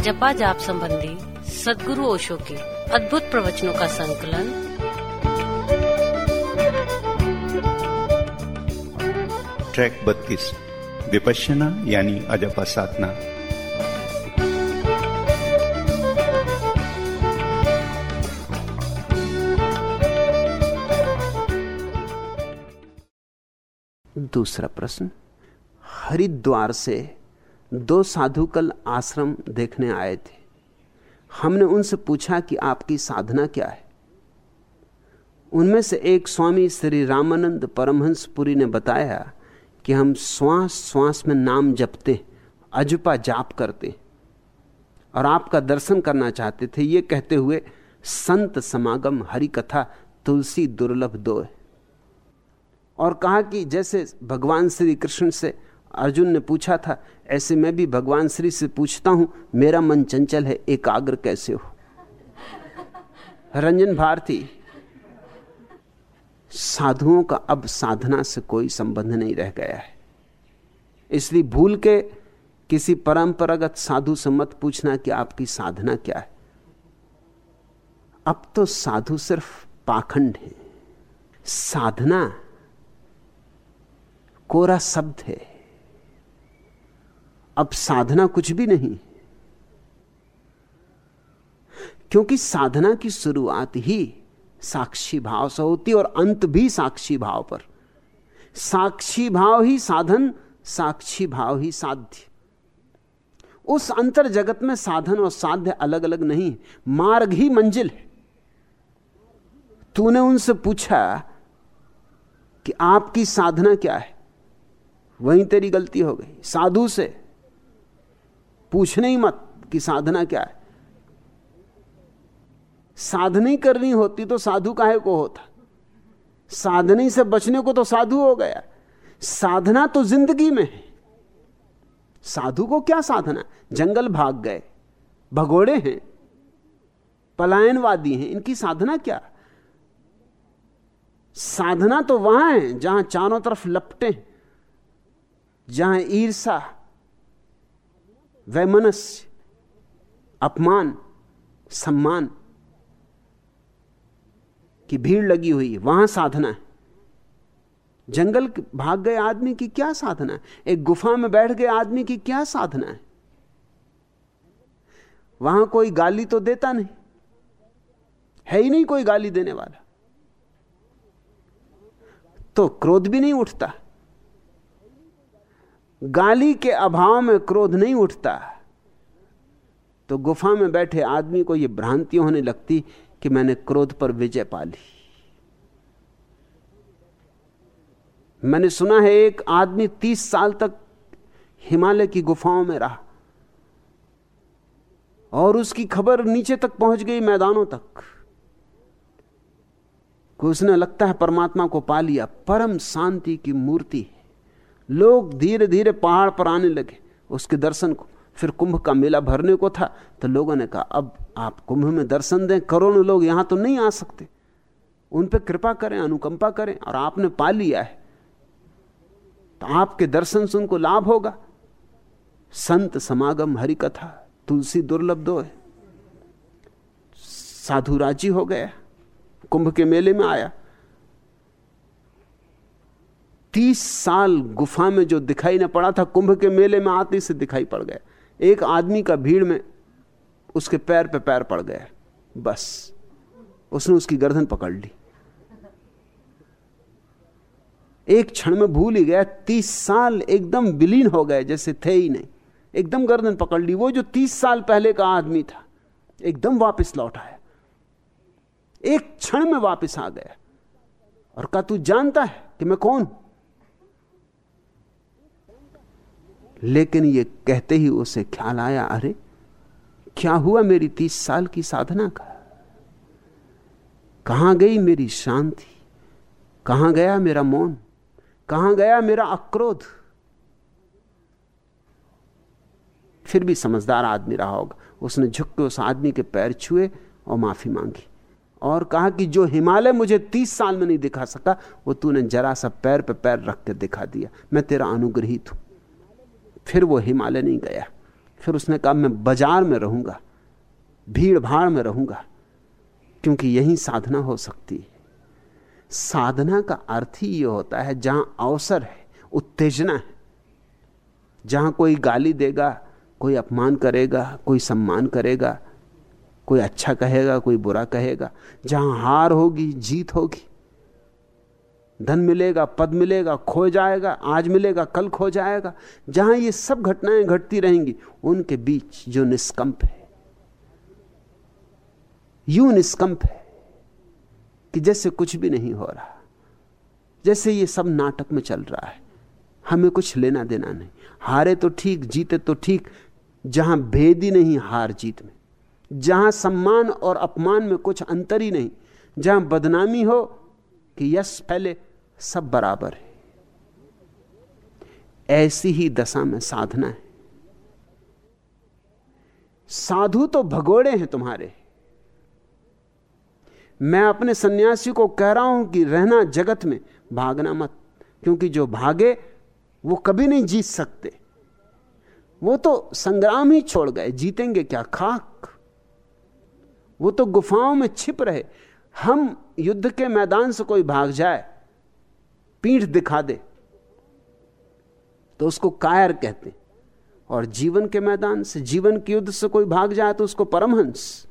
अजपा जाप संबंधी सदगुरु ओशो के अद्भुत प्रवचनों का संकलन। ट्रैक बत्तीस विपश्यना यानी अजपा साधना। दूसरा प्रश्न हरिद्वार से दो साधु कल आश्रम देखने आए थे। हमने उनसे पूछा कि आपकी साधना क्या है? उनमें से एक स्वामी श्री रामानंद परमहंसपुरी ने बताया कि हम श्वास श्वास में नाम जपते अजपा जाप करते और आपका दर्शन करना चाहते थे। ये कहते हुए संत समागम हरि कथा तुलसी दुर्लभ दो है। और कहा कि जैसे भगवान श्री कृष्ण से अर्जुन ने पूछा था, ऐसे मैं भी भगवान श्री से पूछता हूँ, मेरा मन चंचल है, एकाग्र कैसे हो? रंजन भारती, साधुओं का अब साधना से कोई संबंध नहीं रह गया है। इसलिए भूल के किसी परंपरागत साधु से मत पूछना कि आपकी साधना क्या है। अब तो साधु सिर्फ़ पाखंड है। साधना कोरा शब्द है। अब साधना कुछ भी नहीं। क्योंकि साधना की शुरुआत ही साक्षी भाव से होती और अंत भी साक्षी भाव पर। साक्षी भाव ही साधन, साक्षी भाव ही साध्य। उस अंतर जगत में साधन और साध्य अलग अलग नहीं, मार्ग ही मंजिल है। तूने उनसे पूछा कि आपकी साधना क्या है? वहीं तेरी गलती हो गई, साधु से। पूछने ही मत कि साधना क्या है। साधनी करनी होती तो साधु काहे को होता? साधनी से बचने को तो साधु हो गया। साधना तो ज़िंदगी में है। साधु को क्या साधना? जंगल भाग गए, भगोड़े हैं, पलायनवादी हैं, इनकी साधना क्या? साधना तो वहाँ है जहाँ चारों तरफ़ लपटे जहाँ ईर्षा वैमनस्य अपमान, सम्मान की भीड़ लगी हुई है। वहाँ साधना है। जंगल भाग गए आदमी की क्या साधना है? एक गुफा में बैठ गए आदमी की क्या साधना है? वहाँ कोई गाली तो देता नहीं। है ही नहीं कोई गाली देने वाला। तो क्रोध भी नहीं उठता। गाली के अभाव में क्रोध नहीं उठता। तो गुफा में बैठे आदमी को यह भ्रांति होने लगती कि मैंने क्रोध पर विजय पा ली। मैंने सुना है एक आदमी तीस साल तक हिमालय की गुफाओं में रहा और उसकी खबर नीचे तक पहुँच गई मैदानों तक। उसने लगता है परमात्मा को पा लिया, परम शांति की मूर्ति है। लोग धीरे धीरे पहाड़ पर आने लगे उसके दर्शन को। फिर कुंभ का मेला भरने को था तो लोगों ने कहा, अब आप कुंभ में दर्शन दें, करोड़ों लोग यहाँ तो नहीं आ सकते। उन पर कृपा करें, अनुकंपा करें, और आपने पा लिया है। तो आपके दर्शन से उनको लाभ होगा। संत समागम हरि कथा तुलसी दुर्लभ दो है। साधु राज़ी हो गया। कुंभ के मेले में आया। तीस साल गुफा में जो दिखाई न पड़ा था, कुंभ के मेले में आते से दिखाई पड़ गया एक आदमी का भीड़ में उसके पैर पे पैर पड़ गया बस। उसने उसकी गर्दन पकड़ ली। एक क्षण में भूल ही गया, तीस साल एकदम विलीन हो गए, जैसे थे ही नहीं। एकदम गर्दन पकड़ ली। वो जो तीस साल पहले का आदमी था, एकदम वापस लौट आया। एक क्षण में वापस आ गया। और का तू जानता है कि मैं कौन? हूँ लेकिन ये कहते ही उसे ख्याल आया, अरे, क्या हुआ मेरी तीस साल की साधना का? कहाँ गई मेरी शांति? कहाँ गया मेरा मौन? कहाँ गया मेरा अक्रोध? फिर भी समझदार आदमी रहा होगा। उसने झुक के उस आदमी के पैर छुए और माफ़ी मांगी और कहा कि जो हिमालय मुझे तीस साल में नहीं दिखा सका, वो तूने जरा सा पैर पर पैर रख के दिखा दिया। मैं तेरा अनुग्रहित हूँ फिर वो हिमालय नहीं गया। फिर उसने कहा, मैं बाज़ार में रहूँगा भीड़ भाड़ में रहूँगा, क्योंकि यही साधना हो सकती है। साधना का अर्थ ही यह होता है, जहाँ अवसर है, उत्तेजना है। जहाँ कोई गाली देगा, कोई अपमान करेगा, कोई सम्मान करेगा, कोई अच्छा कहेगा, कोई बुरा कहेगा, जहाँ हार होगी, जीत होगी धन मिलेगा, पद मिलेगा, खो जाएगा, आज मिलेगा, कल खो जाएगा। जहाँ ये सब घटनाएँ घटती रहेंगी, उनके बीच जो निष्कंप है। यू निष्कंप है कि जैसे कुछ भी नहीं हो रहा। जैसे ये सब नाटक में चल रहा है, हमें कुछ लेना देना नहीं। हारे तो ठीक, जीते तो ठीक, जहाँ भेद ही नहीं हार जीत में। जहाँ सम्मान और अपमान में कुछ अंतर ही नहीं, जहाँ बदनामी हो कि यश पहले सब बराबर है। ऐसी ही दशा में साधना है। साधु तो भगोड़े हैं तुम्हारे। मैं अपने सन्यासी को कह रहा हूँ कि रहना जगत में, भागना मत, क्योंकि जो भागे, वो कभी नहीं जीत सकते। वो तो संग्राम ही छोड़ गए, जीतेंगे क्या? खाक। वो तो गुफाओं में छिप रहे। हम युद्ध के मैदान से कोई भाग जाए पीठ दिखा दे। तो उसको कायर कहते। और जीवन के मैदान से, जीवन के युद्ध से कोई भाग जाए तो उसको परमहंस।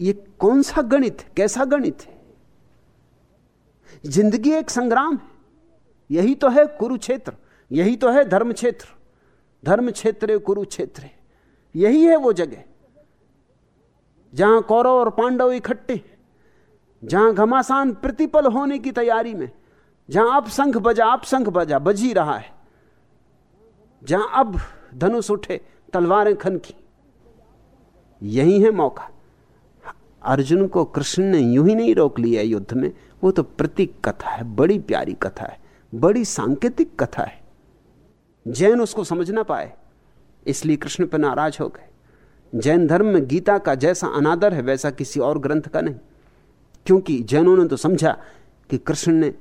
ये कौन सा गणित है? कैसा गणित है? ज़िंदगी एक संग्राम है। यही तो है कुरुक्षेत्र, यही तो है धर्म क्षेत्र धर्म क्षेत्र कुरुक्षेत्र यही है वो जगह। जहाँ कौरव और पांडव इकट्ठे जहाँ घमासान प्रतिपल होने की तैयारी में, जहाँ अब संख बजा, अब संख बजा, बजी रहा है। जहाँ अब धनुष उठे, तलवारें खन की यही है मौका। अर्जुन को कृष्ण ने यूँ ही नहीं रोक लिया युद्ध में, वो तो प्रतीक कथा है, बड़ी प्यारी कथा है, बड़ी सांकेतिक कथा है। जैन उसको समझ ना पाए, इसलिए कृष्ण पर नाराज़ हो गए। जैन धर्म में गीता का जैसा अनादर है, वैसा किसी और ग्रंथ का नहीं। क्योंकि जैनों ने तो समझा कि कृष्ण ने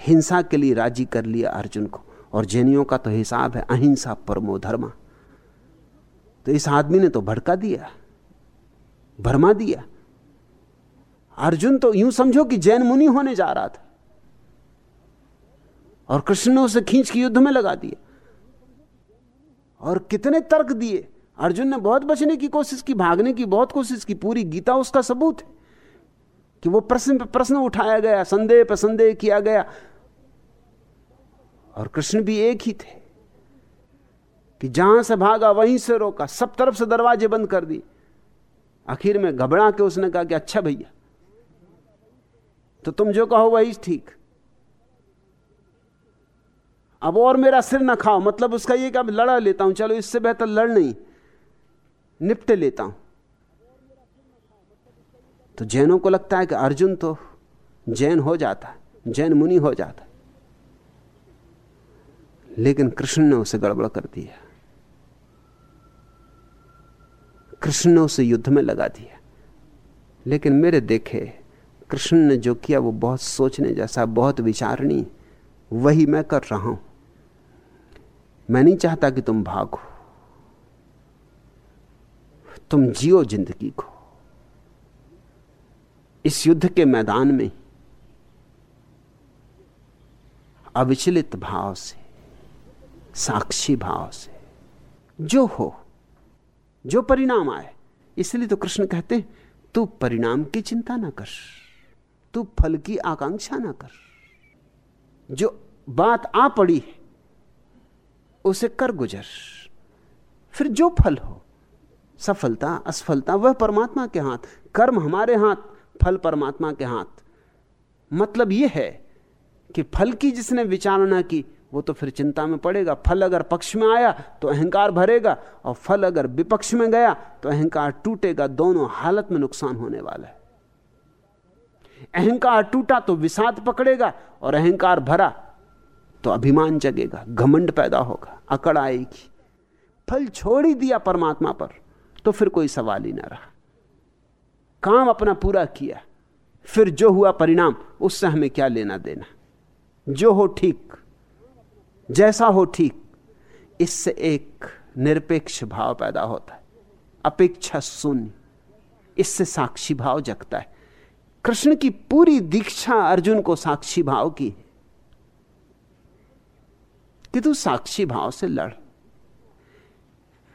हिंसा के लिए राज़ी कर लिया अर्जुन को, और जैनियों का तो हिसाब है अहिंसा परमो धर्मा। तो इस आदमी ने तो भड़का दिया, भरमा दिया। अर्जुन तो यूँ समझो कि जैन मुनि होने जा रहा था, और कृष्ण ने उसे खींच के युद्ध में लगा दिया। और कितने तर्क दिए। अर्जुन ने बहुत बचने की कोशिश की, भागने की बहुत कोशिश की, पूरी गीता उसका सबूत है। कि वो प्रश्न पे प्रश्न उठाया गया, संदेह पर संदेह किया गया। और कृष्ण भी एक ही थे कि जहाँ से भागा, वहीं से रोका, सब तरफ़ से दरवाजे बंद कर दी आखिर में घबरा के उसने कहा कि अच्छा भैया तो तुम जो कहो वही ठीक। अब और मेरा सिर ना खाओ मतलब उसका ये कि अब लड़ा लेता हूँ, चलो इससे बेहतर लड़ नहीं, निपटे लेता हूँ। तो जैनों को लगता है कि अर्जुन तो जैन हो जाता है, जैन मुनि हो जाता लेकिन कृष्ण ने उसे गड़बड़ कर दिया। कृष्ण ने उसे युद्ध में लगा दिया। लेकिन मेरे देखे, कृष्ण ने जो किया वो बहुत सोचने जैसा, बहुत विचारणी, वही मैं कर रहा हूँ। मैं नहीं चाहता कि तुम भागो। तुम जियो ज़िंदगी को। इस युद्ध के मैदान में अविचलित भाव से, साक्षी भाव से, जो हो, जो परिणाम आए, इसलिए तो कृष्ण कहते हैं, तू परिणाम की चिंता ना कर, तू फल की आकांक्षा ना कर। जो बात आ पड़ी है, उसे कर गुजर। फिर जो फल हो, सफलता, असफलता, वह परमात्मा के हाथ, कर्म हमारे हाथ फल परमात्मा के हाथ। मतलब यह है कि फल की जिसने विचारणा की, वो तो फिर चिंता में पड़ेगा। फल अगर पक्ष में आया तो अहंकार भरेगा, और फल अगर विपक्ष में गया तो अहंकार टूटेगा। दोनों हालत में नुकसान होने वाला है। अहंकार टूटा तो विषाद पकड़ेगा, और अहंकार भरा तो अभिमान जगेगा। घमंड पैदा होगा, अकड़ आएगी। फल छोड़ ही दिया परमात्मा पर तो फिर कोई सवाल ही ना रहा। काम अपना पूरा किया। फिर जो हुआ परिणाम, उससे हमें क्या लेना देना? जो हो ठीक, जैसा हो ठीक, इससे एक निरपेक्ष भाव पैदा होता है। अपेक्षा शून्य, इससे साक्षी भाव जगता है। कृष्ण की पूरी दीक्षा अर्जुन को साक्षी भाव की है। कि तू साक्षी भाव से लड़।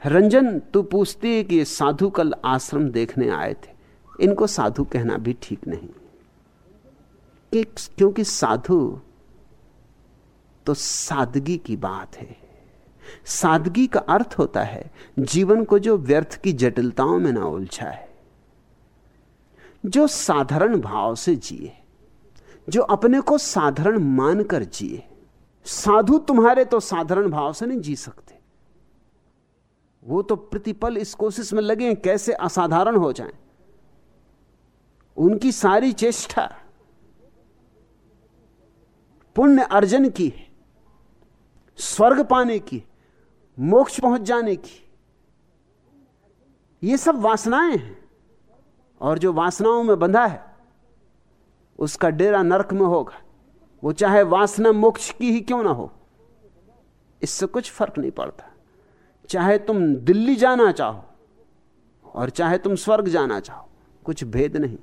रंजन, तू पूछती है कि साधु कल आश्रम देखने आए थे। इनको साधु कहना भी ठीक नहीं। कि क्योंकि साधु तो सादगी की बात है। सादगी का अर्थ होता है, जीवन को जो व्यर्थ की जटिलताओं में ना उलझा है जो साधारण भाव से जिए, जो अपने को साधारण मानकर जिए। साधु तुम्हारे तो साधारण भाव से नहीं जी सकते। वो तो प्रतिपल इस कोशिश में लगे कैसे असाधारण हो जाएँ। उनकी सारी चेष्टा, पुण्य अर्जन की, स्वर्ग पाने की, मोक्ष पहुँच जाने की, ये सब वासनाएँ हैं। और जो वासनाओं में बंधा है, उसका डेरा नरक में होगा। वो चाहे वासना मोक्ष की ही क्यों ना हो, इससे कुछ फ़र्क नहीं पड़ता। चाहे तुम दिल्ली जाना चाहो, और चाहे तुम स्वर्ग जाना चाहो, कुछ भेद नहीं।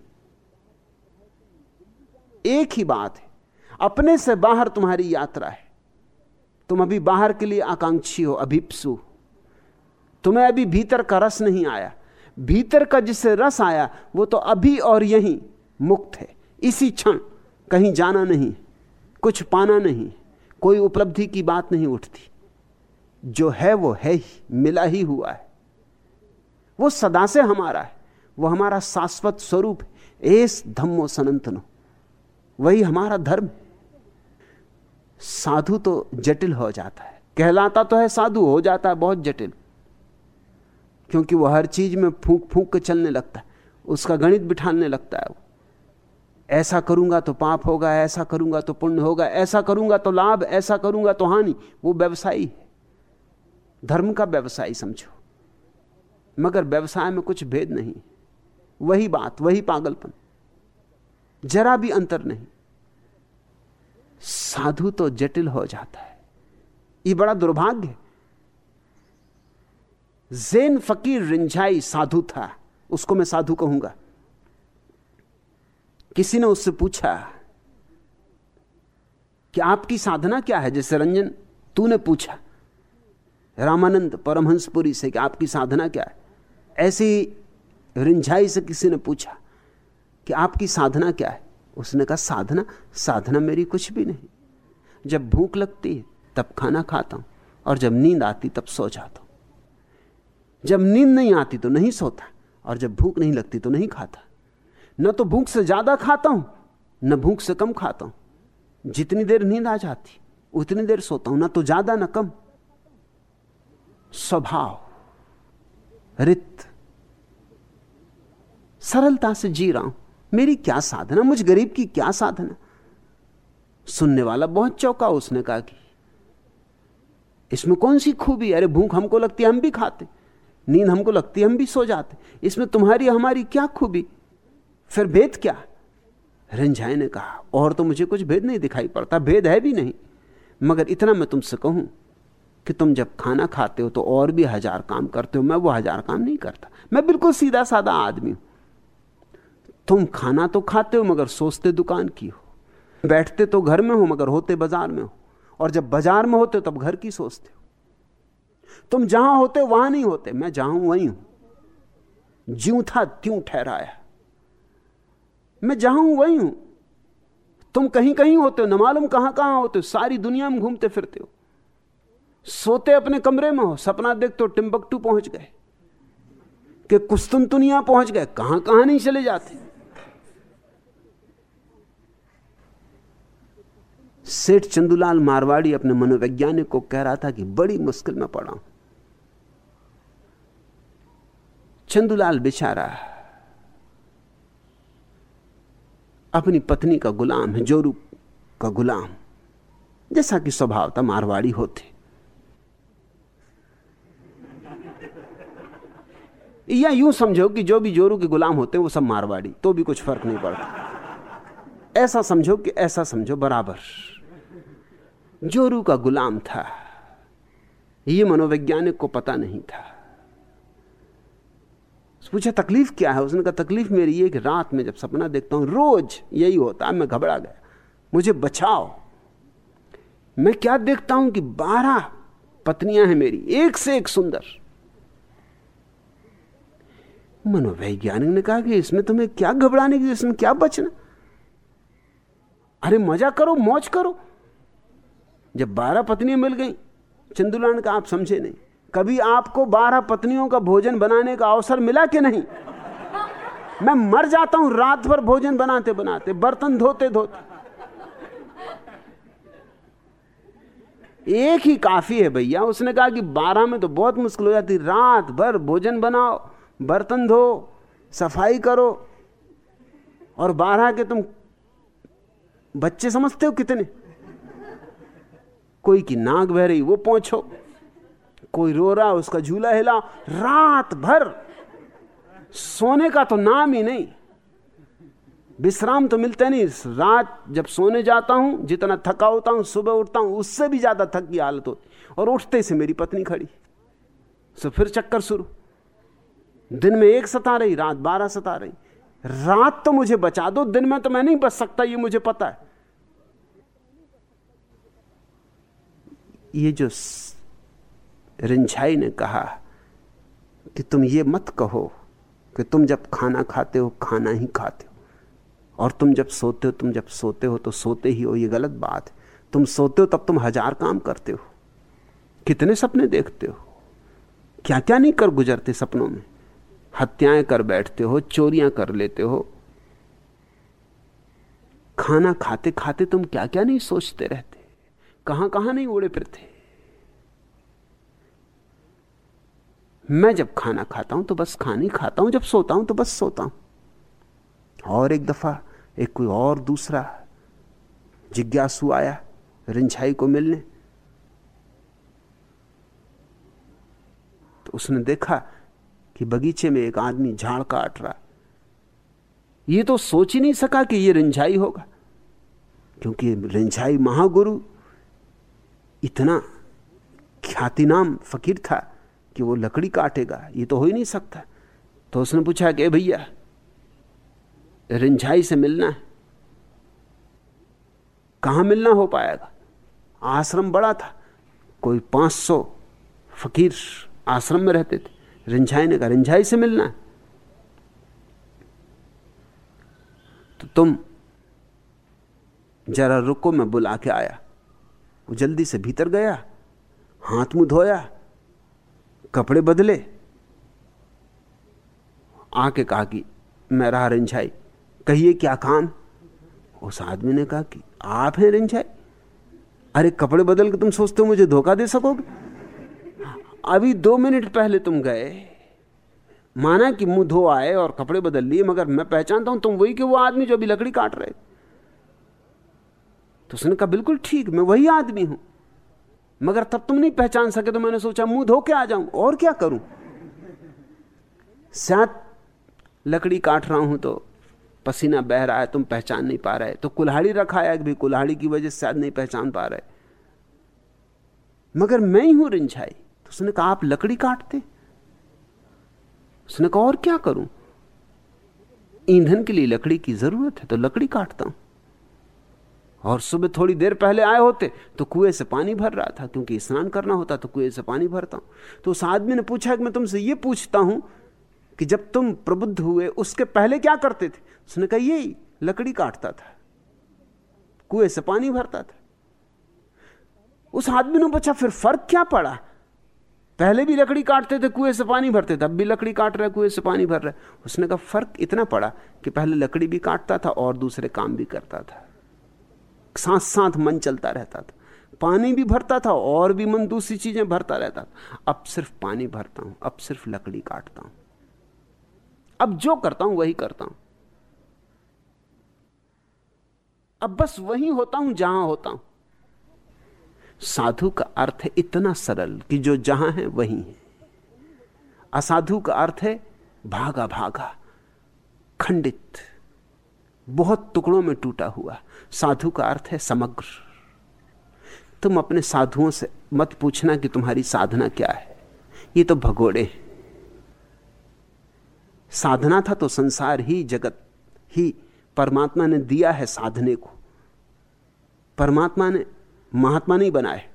एक ही बात है। अपने से बाहर तुम्हारी यात्रा है। तुम अभी बाहर के लिए आकांक्षी हो, अभिप्सु। तुम्हें अभी भीतर का रस नहीं आया। भीतर का जिसे रस आया, वो तो अभी और यहीं मुक्त है। इसी क्षण कहीं जाना नहीं, कुछ पाना नहीं, कोई उपलब्धि की बात नहीं उठती। जो है, वो है ही, मिला ही हुआ है। वो सदा से हमारा है। वो हमारा शाश्वत स्वरूप है। एस धम्मो सनंतनो। वही हमारा धर्म। साधु तो जटिल हो जाता है। कहलाता तो है साधु, हो जाता है बहुत जटिल। क्योंकि वो हर चीज़ में फूक फूक के चलने लगता है। उसका गणित बिठाने लगता है वो। ऐसा करूँगा तो पाप होगा, ऐसा करूँगा तो पुण्य होगा, ऐसा करूँगा तो लाभ, ऐसा करूँगा तो हानि। वो व्यवसायी है। धर्म का व्यवसायी समझो। मगर व्यवसाय में कुछ भेद नहीं। वही बात, वही पागलपन। जरा भी अंतर नहीं। साधु तो जटिल हो जाता है। ये बड़ा दुर्भाग्य है। जैन फकीर रिंझाई साधु था, उसको मैं साधु कहूँगा। किसी ने उससे पूछा, कि आपकी साधना क्या है? जैसे रंजन, तूने पूछा, रामानंद परमहंसपुरी से कि आपकी साधना क्या है? ऐसी रिंझाई से किसी ने पूछा कि आपकी साधना क्या है? उसने कहा, साधना? साधना मेरी कुछ भी नहीं। जब भूख लगती है, तब खाना खाता हूँ, और जब नींद आती, तब सो जाता हूँ। जब नींद नहीं आती तो नहीं सोता, और जब भूख नहीं लगती तो नहीं खाता। न तो भूख से ज़्यादा खाता हूँ, न भूख से कम खाता हूँ। जितनी देर नींद आ जाती, उतनी देर सोता हूँ, ना तो ज़्यादा, ना कम। स्वभाव, रित, सरलता से जी रहा हूँ। मेरी क्या साधना? मुझ गरीब की क्या साधना? सुनने वाला बहुत चौका उसने कहा कि, इसमें कौन सी खूबी? अरे भूख हमको लगती है, हम भी खाते। नींद हमको लगती है, हम भी सो जाते। इसमें तुम्हारी, हमारी क्या खूबी? फिर भेद क्या? रंझाई ने कहा, और तो मुझे कुछ भेद नहीं दिखाई पड़ता, भेद है भी नहीं। मगर इतना मैं तुमसे कहूँ कि तुम जब खाना खाते हो तो और भी हज़ार काम करते हो, मैं वो हज़ार काम नहीं करता। मैं बिल्कुल सीधा साधा आदमी हूँ। तुम खाना तो खाते हो, मगर सोचते दुकान की हो। बैठते तो घर में हो, मगर होते बाज़ार में हो। और जब बाज़ार में होते हो, तब घर की सोचते हो। तुम जहाँ होते हो, वहाँ नहीं होते। मैं जहाँ हूँ, वहीं हूँ। ज्यों था, त्यों ठहराया। मैं जहाँ हूँ, वहीं हूँ। तुम कहीं कहीं होते हो, न मालूम कहाँ कहाँ होते हो। सारी दुनिया में घूमते फिरते हो। सोते अपने कमरे में हो, सपना देखते हो, टिम्बकटू पहुँच गए। कि कुस्तुनतुनिया पहुँच गए, कहाँ कहाँ नहीं चले जाते। सेठ चंदूलाल मारवाड़ी अपने मनोवैज्ञानिक को कह रहा था कि बड़ी मुश्किल में पड़ा हूँ। चंदूलाल बेचारा अपनी पत्नी का गुलाम है, जोरू का गुलाम, जैसा कि स्वभाव था, मारवाड़ी होते। या यूँ समझो कि जो भी जोरू के गुलाम होते हैं, वो सब मारवाड़ी तो भी कुछ फ़र्क नहीं पड़ता। ऐसा समझो कि ऐसा समझो, बराबर। जोरू का गुलाम था। ये मनोवैज्ञानिक को पता नहीं था। पूछा, तकलीफ़ क्या है? उसने कहा, तकलीफ़ मेरी ये कि रात में जब सपना देखता हूँ, रोज यही होता है, मैं घबरा गया। मुझे बचाओ। मैं क्या देखता हूँ कि बारह पत्नियाँ हैं मेरी, एक से एक सुंदर। मनोवैज्ञानिक ने कहा कि इसमें तुम्हें क्या घबराने की, इसमें क्या बचना? अरे मज़ा करो, मौज करो। जब बारह पत्नियाँ मिल गई चंदुलान का आप समझे नहीं। कभी आपको बारह पत्नियों का भोजन बनाने का अवसर मिला कि नहीं? मैं मर जाता हूँ रात भर भोजन बनाते बनाते, बर्तन धोते धोते। एक ही काफ़ी है भैया। उसने कहा कि बारह में तो बहुत मुश्किल हो जाती। रात भर भोजन बनाओ, बर्तन धो, सफ़ाई करो। और बारह के तुम बच्चे समझते हो कितने? कोई की नाक बह रही, वो पहुंचो। कोई रो रहा, उसका झूला हिला, रात भर। सोने का तो नाम ही नहीं। विश्राम तो मिलता नहीं। रात जब सोने जाता हूँ, जितना थका होता हूँ, सुबह उठता हूँ, उससे भी ज़्यादा थक की हालत होती और उठते से मेरी पत्नी खड़ी। सो फिर चक्कर शुरू। दिन में एक सता रही, रात बारह सता रही। रात तो मुझे बचा दो, दिन में तो मैं नहीं बच सकता, ये मुझे पता है। ये जो रिंझाई ने कहा कि तुम ये मत कहो कि तुम जब खाना खाते हो, खाना ही खाते हो। और तुम जब सोते हो, तुम जब सोते हो तो सोते ही हो, ये गलत बात है। तुम सोते हो, तब तुम हज़ार काम करते हो। कितने सपने देखते हो? क्या क्या नहीं कर गुजरते सपनों में? हत्याएँ कर बैठते हो, चोरियाँ कर लेते हो। खाना खाते खाते तुम क्या क्या नहीं सोचते रहते? कहाँ कहाँ नहीं उड़े फिरते? मैं जब खाना खाता हूँ तो बस खाने खाता हूँ, जब सोता हूँ तो बस सोता हूँ। और एक दफ़ा एक कोई और दूसरा जिज्ञासु आया रिंझाई को मिलने। तो उसने देखा कि बगीचे में एक आदमी झाड़ काट रहा। ये तो सोच ही नहीं सका कि ये रिंझाई होगा, क्योंकि रिंझाई महागुरु इतना ख्यातिनाम फकीर था कि वो लकड़ी काटेगा। ये तो हो ही नहीं सकता। तो उसने पूछा कि भैया, रिंझाई से मिलना है? कहाँ मिलना हो पाएगा? आश्रम बड़ा था। कोई 500 फकीर आश्रम में रहते थे। रिंझाई ने कहा, रिंझाई से मिलना है? तो तुम जरा रुको, मैं बुला के आया। वो जल्दी से भीतर गया, हाथ मुँह धोया, कपड़े बदले। आके कहा कि, मैं रहा रिंझाई, कहिए क्या काम? उस आदमी ने कहा कि, आप हैं रिंझाई। अरे, कपड़े बदल के तुम सोचते हो मुझे धोखा दे सकोगे? अभी दो मिनट पहले तुम गए। माना कि मुँह धो आए और कपड़े बदल लिए, मगर मैं पहचानता हूँ तुम वही कि वो आदमी जो अभी लकड़ी काट रहे तो उसने कहा, बिल्कुल ठीक, मैं वही आदमी हूँ। मगर तब तुम नहीं पहचान सके तो मैंने सोचा, मुँह धो के आ जाऊँ, और क्या करूँ? शायद लकड़ी काट रहा हूँ तो पसीना बह रहा है, तुम पहचान नहीं पा रहे। तो कुल्हाड़ी रखा है, भी कुल्हाड़ी की वजह से शायद नहीं पहचान पा रहे। मगर मैं ही हूँ रिंझाई। तो उसने कहा, आप लकड़ी काटते? उसने कहा, और क्या करूँ? ईंधन के लिए लकड़ी की ज़रूरत है तो लकड़ी काटता हूँ। और सुबह थोड़ी देर पहले आए होते तो कुएँ से पानी भर रहा था, क्योंकि स्नान करना होता तो कुएँ से पानी भरता हूँ। तो उस आदमी ने पूछा कि मैं तुमसे ये पूछता हूँ कि जब तुम प्रबुद्ध हुए, उसके पहले क्या करते थे? उसने कहा, यही, लकड़ी काटता था। कुएँ से पानी भरता था। उस आदमी ने पूछा, फिर फ़र्क क्या पड़ा? पहले भी लकड़ी काटते थे, कुएँ से पानी भरते थे, अब भी लकड़ी काट रहे कुएँ से पानी भर रहे उसने कहा, फ़र्क इतना पड़ा कि पहले लकड़ी भी काटता था और दूसरे काम भी करता था। साथ साथ मन चलता रहता था। पानी भी भरता था और भी मन दूसरी चीज़ें भरता रहता था। अब सिर्फ़ पानी भरता हूँ, अब सिर्फ़ लकड़ी काटता हूँ। अब जो करता हूँ, वही करता हूँ। अब बस वही होता हूँ, जहाँ होता हूँ। साधु का अर्थ है इतना सरल कि जो जहाँ है, वही है। असाधु का अर्थ है भागा भागा खंडित। बहुत टुकड़ों में टूटा हुआ। साधु का अर्थ है समग्र। तुम अपने साधुओं से मत पूछना कि तुम्हारी साधना क्या है। ये तो भगोड़े साधना था तो संसार ही जगत, ही परमात्मा ने दिया है साधने को। परमात्मा ने महात्मा नहीं बनाए,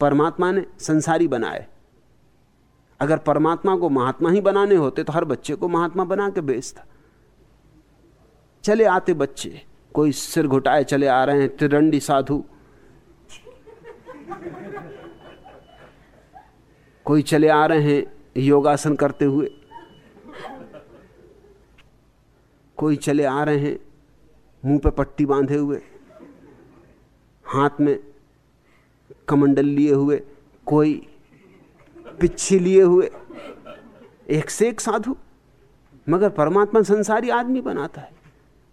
परमात्मा ने संसारी बनाए। अगर परमात्मा को महात्मा ही बनाने होते तो हर बच्चे को महात्मा बना के बेचता। चले आते बच्चे। कोई सिर घुटाए, चले आ रहे हैं त्रिदंडी साधु। कोई चले आ रहे हैं योगासन करते हुए। कोई चले आ रहे हैं मुँह पे पट्टी बांधे हुए। हाथ में कमंडल लिए हुए। कोई पिच्छी लिए हुए। एक से एक साधु। मगर परमात्मा संसारी आदमी बनाता है।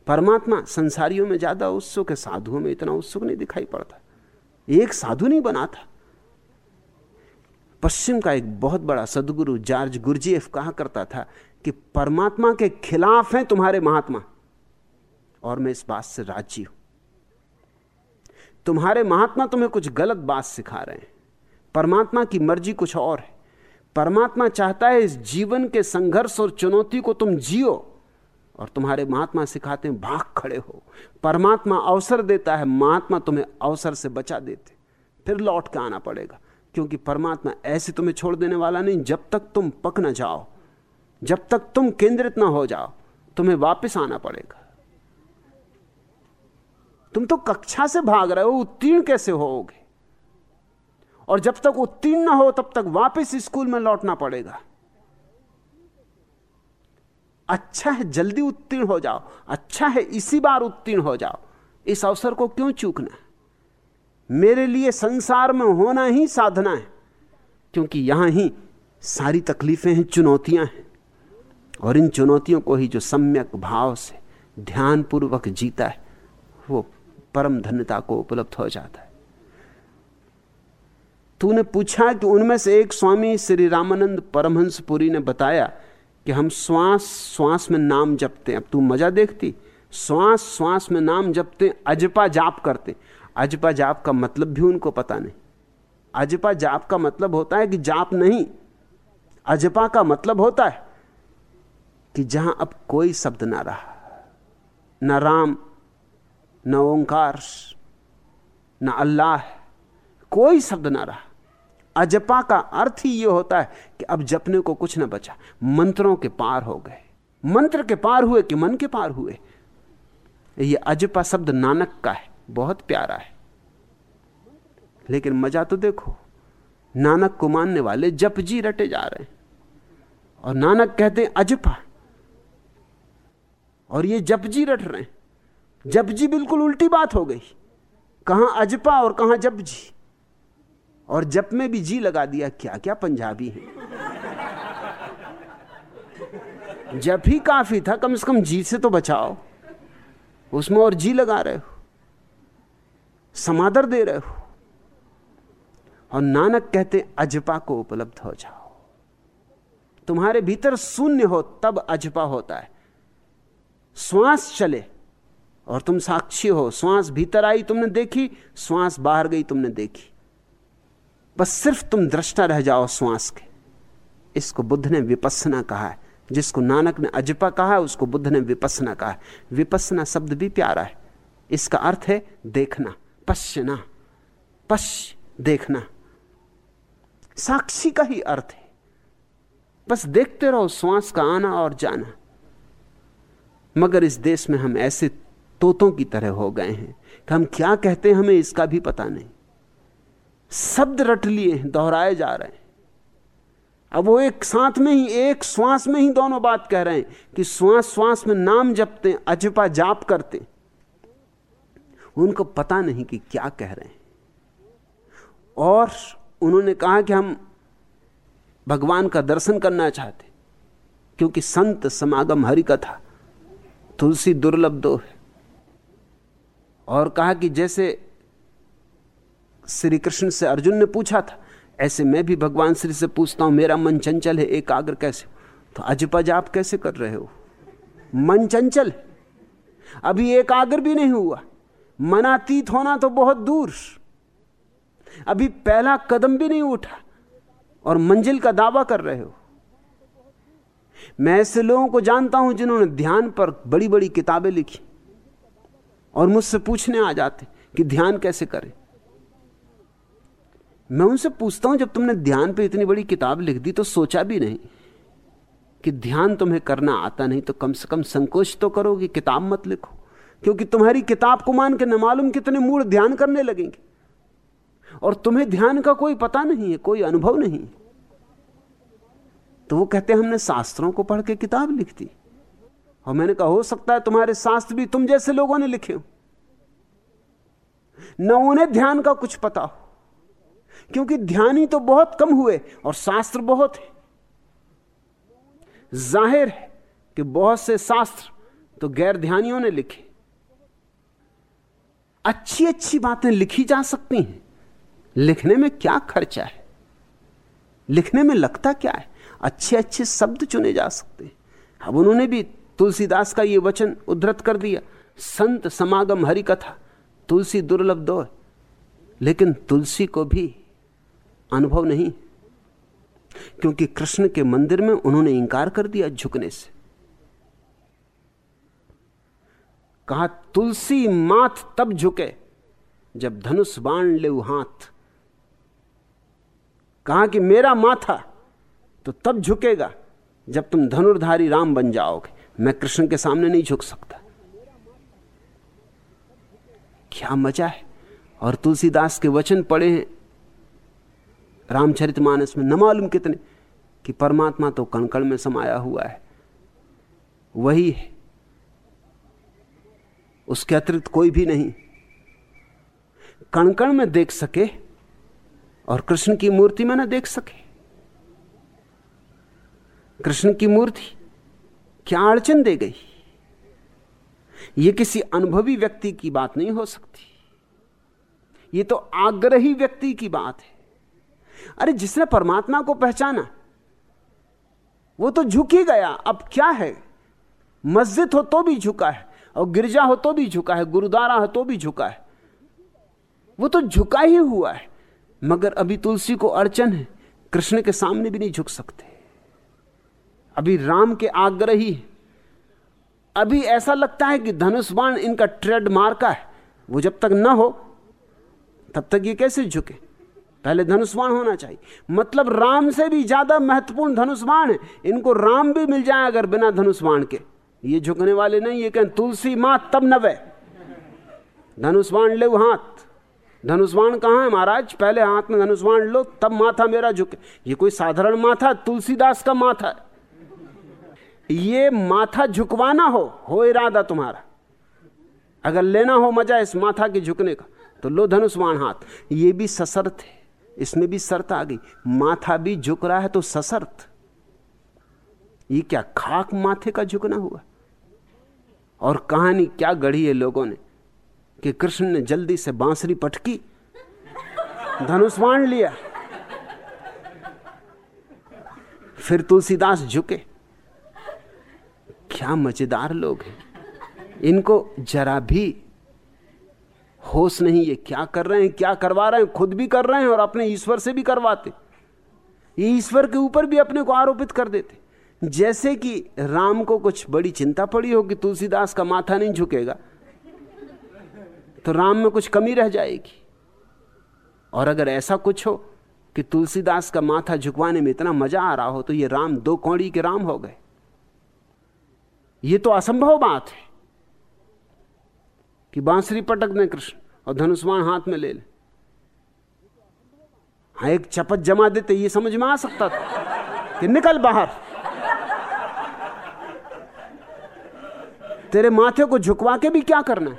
परमात्मा संसारियों में ज़्यादा उत्सुक है, साधुओं में इतना उत्सुक नहीं दिखाई पड़ता। एक साधु नहीं बना था। पश्चिम का एक बहुत बड़ा सदगुरु जॉर्ज गुरजीएफ कहा करता था कि परमात्मा के खिलाफ हैं तुम्हारे महात्मा, और मैं इस बात से राज़ी हूँ। तुम्हारे महात्मा तुम्हें कुछ गलत बात सिखा रहे हैं। परमात्मा की मर्ज़ी कुछ और है। परमात्मा चाहता है इस जीवन के संघर्ष और चुनौती को तुम जियो। और तुम्हारे महात्मा सिखाते हैं, भाग खड़े हो। परमात्मा अवसर देता है, महात्मा तुम्हें अवसर से बचा देते। फिर लौट के आना पड़ेगा, क्योंकि परमात्मा ऐसे तुम्हें छोड़ देने वाला नहीं, जब तक तुम पक ना जाओ, जब तक तुम केंद्रित ना हो जाओ, तुम्हें वापस आना पड़ेगा। तुम तो कक्षा से भाग रहे हो, उत्तीर्ण कैसे होोगे और जब तक उत्तीर्ण ना हो, तब तक वापस स्कूल में लौटना पड़ेगा। अच्छा है, जल्दी उत्तीर्ण हो जाओ। अच्छा है, इसी बार उत्तीर्ण हो जाओ। इस अवसर को क्यों चूकना मेरे लिए संसार में होना ही साधना है, क्योंकि यहाँ ही सारी तकलीफें हैं, चुनौतियाँ हैं। और इन चुनौतियों को ही जो सम्यक भाव से, ध्यानपूर्वक जीता है, वो परम धन्यता को उपलब्ध हो जाता है। तूने पूछा कि उनमें से एक स्वामी श्री रामानंद परमहंसपुरी ने बताया कि हम श्वास श्वास में नाम जपते अब तू मज़ा देखती? श्वास श्वास में नाम जपते, अजपा जाप करते। अजपा जाप का मतलब भी उनको पता नहीं। अजपा जाप का मतलब होता है कि जाप नहीं। अजपा का मतलब होता है कि जहाँ अब कोई शब्द ना रहा। न राम, न ओंकार, न अल्लाह, कोई शब्द ना रहा। अजपा का अर्थ ही यह होता है कि अब जपने को कुछ ना बचा। मंत्रों के पार हो गए। मंत्र के पार हुए कि मन के पार हुए? यह अजपा शब्द नानक का है, बहुत प्यारा है। लेकिन मज़ा तो देखो, नानक को मानने वाले जप जी रटे जा रहे हैं। और नानक कहते हैं, अजपा। और ये जप जी रट रहे हैं। जप जी बिल्कुल उल्टी बात हो गई। कहाँ अजपा और कहाँ जप जी? और जप में भी जी लगा दिया क्या क्या पंजाबी है? जप ही काफ़ी था, कम से कम जी से तो बचाओ। उसमें और जी लगा रहे हो, समादर दे रहे हो। और नानक कहते, अजपा को उपलब्ध हो जाओ। तुम्हारे भीतर शून्य हो, तब अजपा होता है। श्वास चले और तुम साक्षी हो, श्वास भीतर आई, तुमने देखी, श्वास बाहर गई, तुमने देखी। बस सिर्फ़ तुम दृष्टा रह जाओ श्वास के। इसको बुद्ध ने विपसना कहा है। जिसको नानक ने अजपा कहा है, उसको बुद्ध ने विपसना कहा है। विपसना शब्द भी प्यारा है। इसका अर्थ है देखना पश्चना पश्य देखना। साक्षी का ही अर्थ है। बस देखते रहो, श्वास का आना और जाना। मगर इस देश में हम ऐसे तोतों की तरह हो गए हैं कि हम क्या कहते हैं हमें इसका भी पता नहीं। शब्द रट लिए हैं दोहराए जा रहे हैं। अब वो एक साथ में ही, एक श्वास में ही दोनों बात कह रहे हैं कि श्वास श्वास में नाम जपते, अजपा जाप करते। उनको पता नहीं कि क्या कह रहे हैं। और उन्होंने कहा कि हम भगवान का दर्शन करना चाहते, क्योंकि संत समागम हरि कथा तुलसी दुर्लभ दो है। और कहा कि जैसे श्री कृष्ण से अर्जुन ने पूछा था, ऐसे मैं भी भगवान श्री से पूछता हूँ, मेरा मन चंचल है, एकाग्र कैसे तो अजपज आप कैसे कर रहे हो? मन चंचल अभी एकाग्र भी नहीं हुआ। मनातीत होना तो बहुत दूर। अभी पहला कदम भी नहीं उठा और मंजिल का दावा कर रहे हो। मैं ऐसे लोगों को जानता हूँ जिन्होंने ध्यान पर बड़ी बड़ी किताबें लिखी और मुझसे पूछने आ जाते कि ध्यान कैसे करें। मैं उनसे पूछता हूँ, जब तुमने ध्यान पे इतनी बड़ी किताब लिख दी तो सोचा भी नहीं कि ध्यान तुम्हें करना आता नहीं तो कम से कम संकोच तो करो कि किताब मत लिखो, क्योंकि तुम्हारी किताब को मान के न मालूम कितने मूड ध्यान करने लगेंगे। और तुम्हें ध्यान का कोई पता नहीं है, कोई अनुभव नहीं तो वो कहते हमने शास्त्रों को पढ़ के किताब लिख दी। और मैंने कहा, हो सकता है तुम्हारे शास्त्र भी तुम जैसे लोगों ने लिखे हो। न उन्हें ध्यान का कुछ पता हो। क्योंकि ध्यानी तो बहुत कम हुए और शास्त्र बहुत है। ज़ाहिर है कि बहुत से शास्त्र तो गैर ध्यानियों ने लिखे। अच्छी अच्छी बातें लिखी जा सकती हैं। लिखने में क्या खर्चा है? लिखने में लगता क्या है? अच्छे अच्छे शब्द चुने जा सकते हैं। अब उन्होंने भी तुलसीदास का यह वचन उद्धृत कर दिया। संत समागम हरि कथा तुलसी दुर्लभ दो लेकिन तुलसी को भी अनुभव नहीं। क्योंकि कृष्ण के मंदिर में उन्होंने इंकार कर दिया झुकने से। कहा, तुलसी माथ तब झुके जब धनुष बाण ले हाथ। कहा कि मेरा माथा तो तब झुकेगा जब तुम धनुर्धारी राम बन जाओगे। मैं कृष्ण के सामने नहीं झुक सकता। क्या मज़ा है? और तुलसीदास के वचन पढ़े हैं रामचरितमानस में न मालूम कितने, कि परमात्मा तो कणकण में समाया हुआ है। वही है। उसके अतिरिक्त कोई भी नहीं। कणकण में देख सके और कृष्ण की मूर्ति में ना देख सके। कृष्ण की मूर्ति क्या अड़चन दे गई? यह किसी अनुभवी व्यक्ति की बात नहीं हो सकती। ये तो आग्रही व्यक्ति की बात है। अरे जिसने परमात्मा को पहचाना, वो तो झुक ही गया। अब क्या है? मस्जिद हो तो भी झुका है, और गिरजा हो तो भी झुका है, गुरुद्वारा हो तो भी झुका है। वो तो झुका ही हुआ है, मगर अभी तुलसी को अड़चन है, कृष्ण के सामने भी नहीं झुक सकते। अभी राम के आग्रही अभी ऐसा लगता है कि धनुष बाण इनका ट्रेडमार्क है, वो जब तक ना हो, तब तक ये कैसे झुके? पहले धनुष्वाण होना चाहिए। मतलब राम से भी ज़्यादा महत्वपूर्ण धनुष्वाण है। इनको राम भी मिल जाए अगर बिना धनुष्वाण के। ये झुकने वाले नहीं, ये कहें, तुलसी माँ, तब नवे धनुष्वाण ले हाथ। धनुष्वाण कहाँ है महाराज? पहले हाथ में धनुष्वाण लो, तब माथा मेरा झुके। ये कोई साधारण माथा, तुलसीदास का माथा है। ये माथा झुकवाना हो हो इरादा तुम्हारा। अगर लेना हो मज़ा इस माथा के झुकने का तो लो धनुष्वाण हाथ। ये भी सशर्त है। इसमें भी शर्त आ गई। माथा भी झुक रहा है तो सशर्त। ये क्या खाक माथे का झुकना हुआ? और कहानी क्या गढ़ी है लोगों ने कि कृष्ण ने जल्दी से बांसुरी पटकी धनुष्वाण लिया। फिर तुलसीदास झुके। क्या मज़ेदार लोग हैं। इनको जरा भी होश नहीं ये क्या कर रहे हैं, क्या करवा रहे हैं, खुद भी कर रहे हैं और अपने ईश्वर से भी करवाते। ये ईश्वर के ऊपर भी अपने को आरोपित कर देते। जैसे कि राम को कुछ बड़ी चिंता पड़ी हो कि तुलसीदास का माथा नहीं झुकेगा तो राम में कुछ कमी रह जाएगी। और अगर ऐसा कुछ हो कि तुलसीदास का माथा झुकवाने में इतना मज़ा आ रहा हो तो ये राम दो कौड़ी के राम हो गए। ये तो असंभव बात है। कि बांसुरी पटक दें कृष्ण और धनुष्वाण हाथ में ले ले। हाँ एक चपत जमा देते, ये समझ में आ सकता था कि निकल बाहर। तेरे माथे को झुकवा के भी क्या करना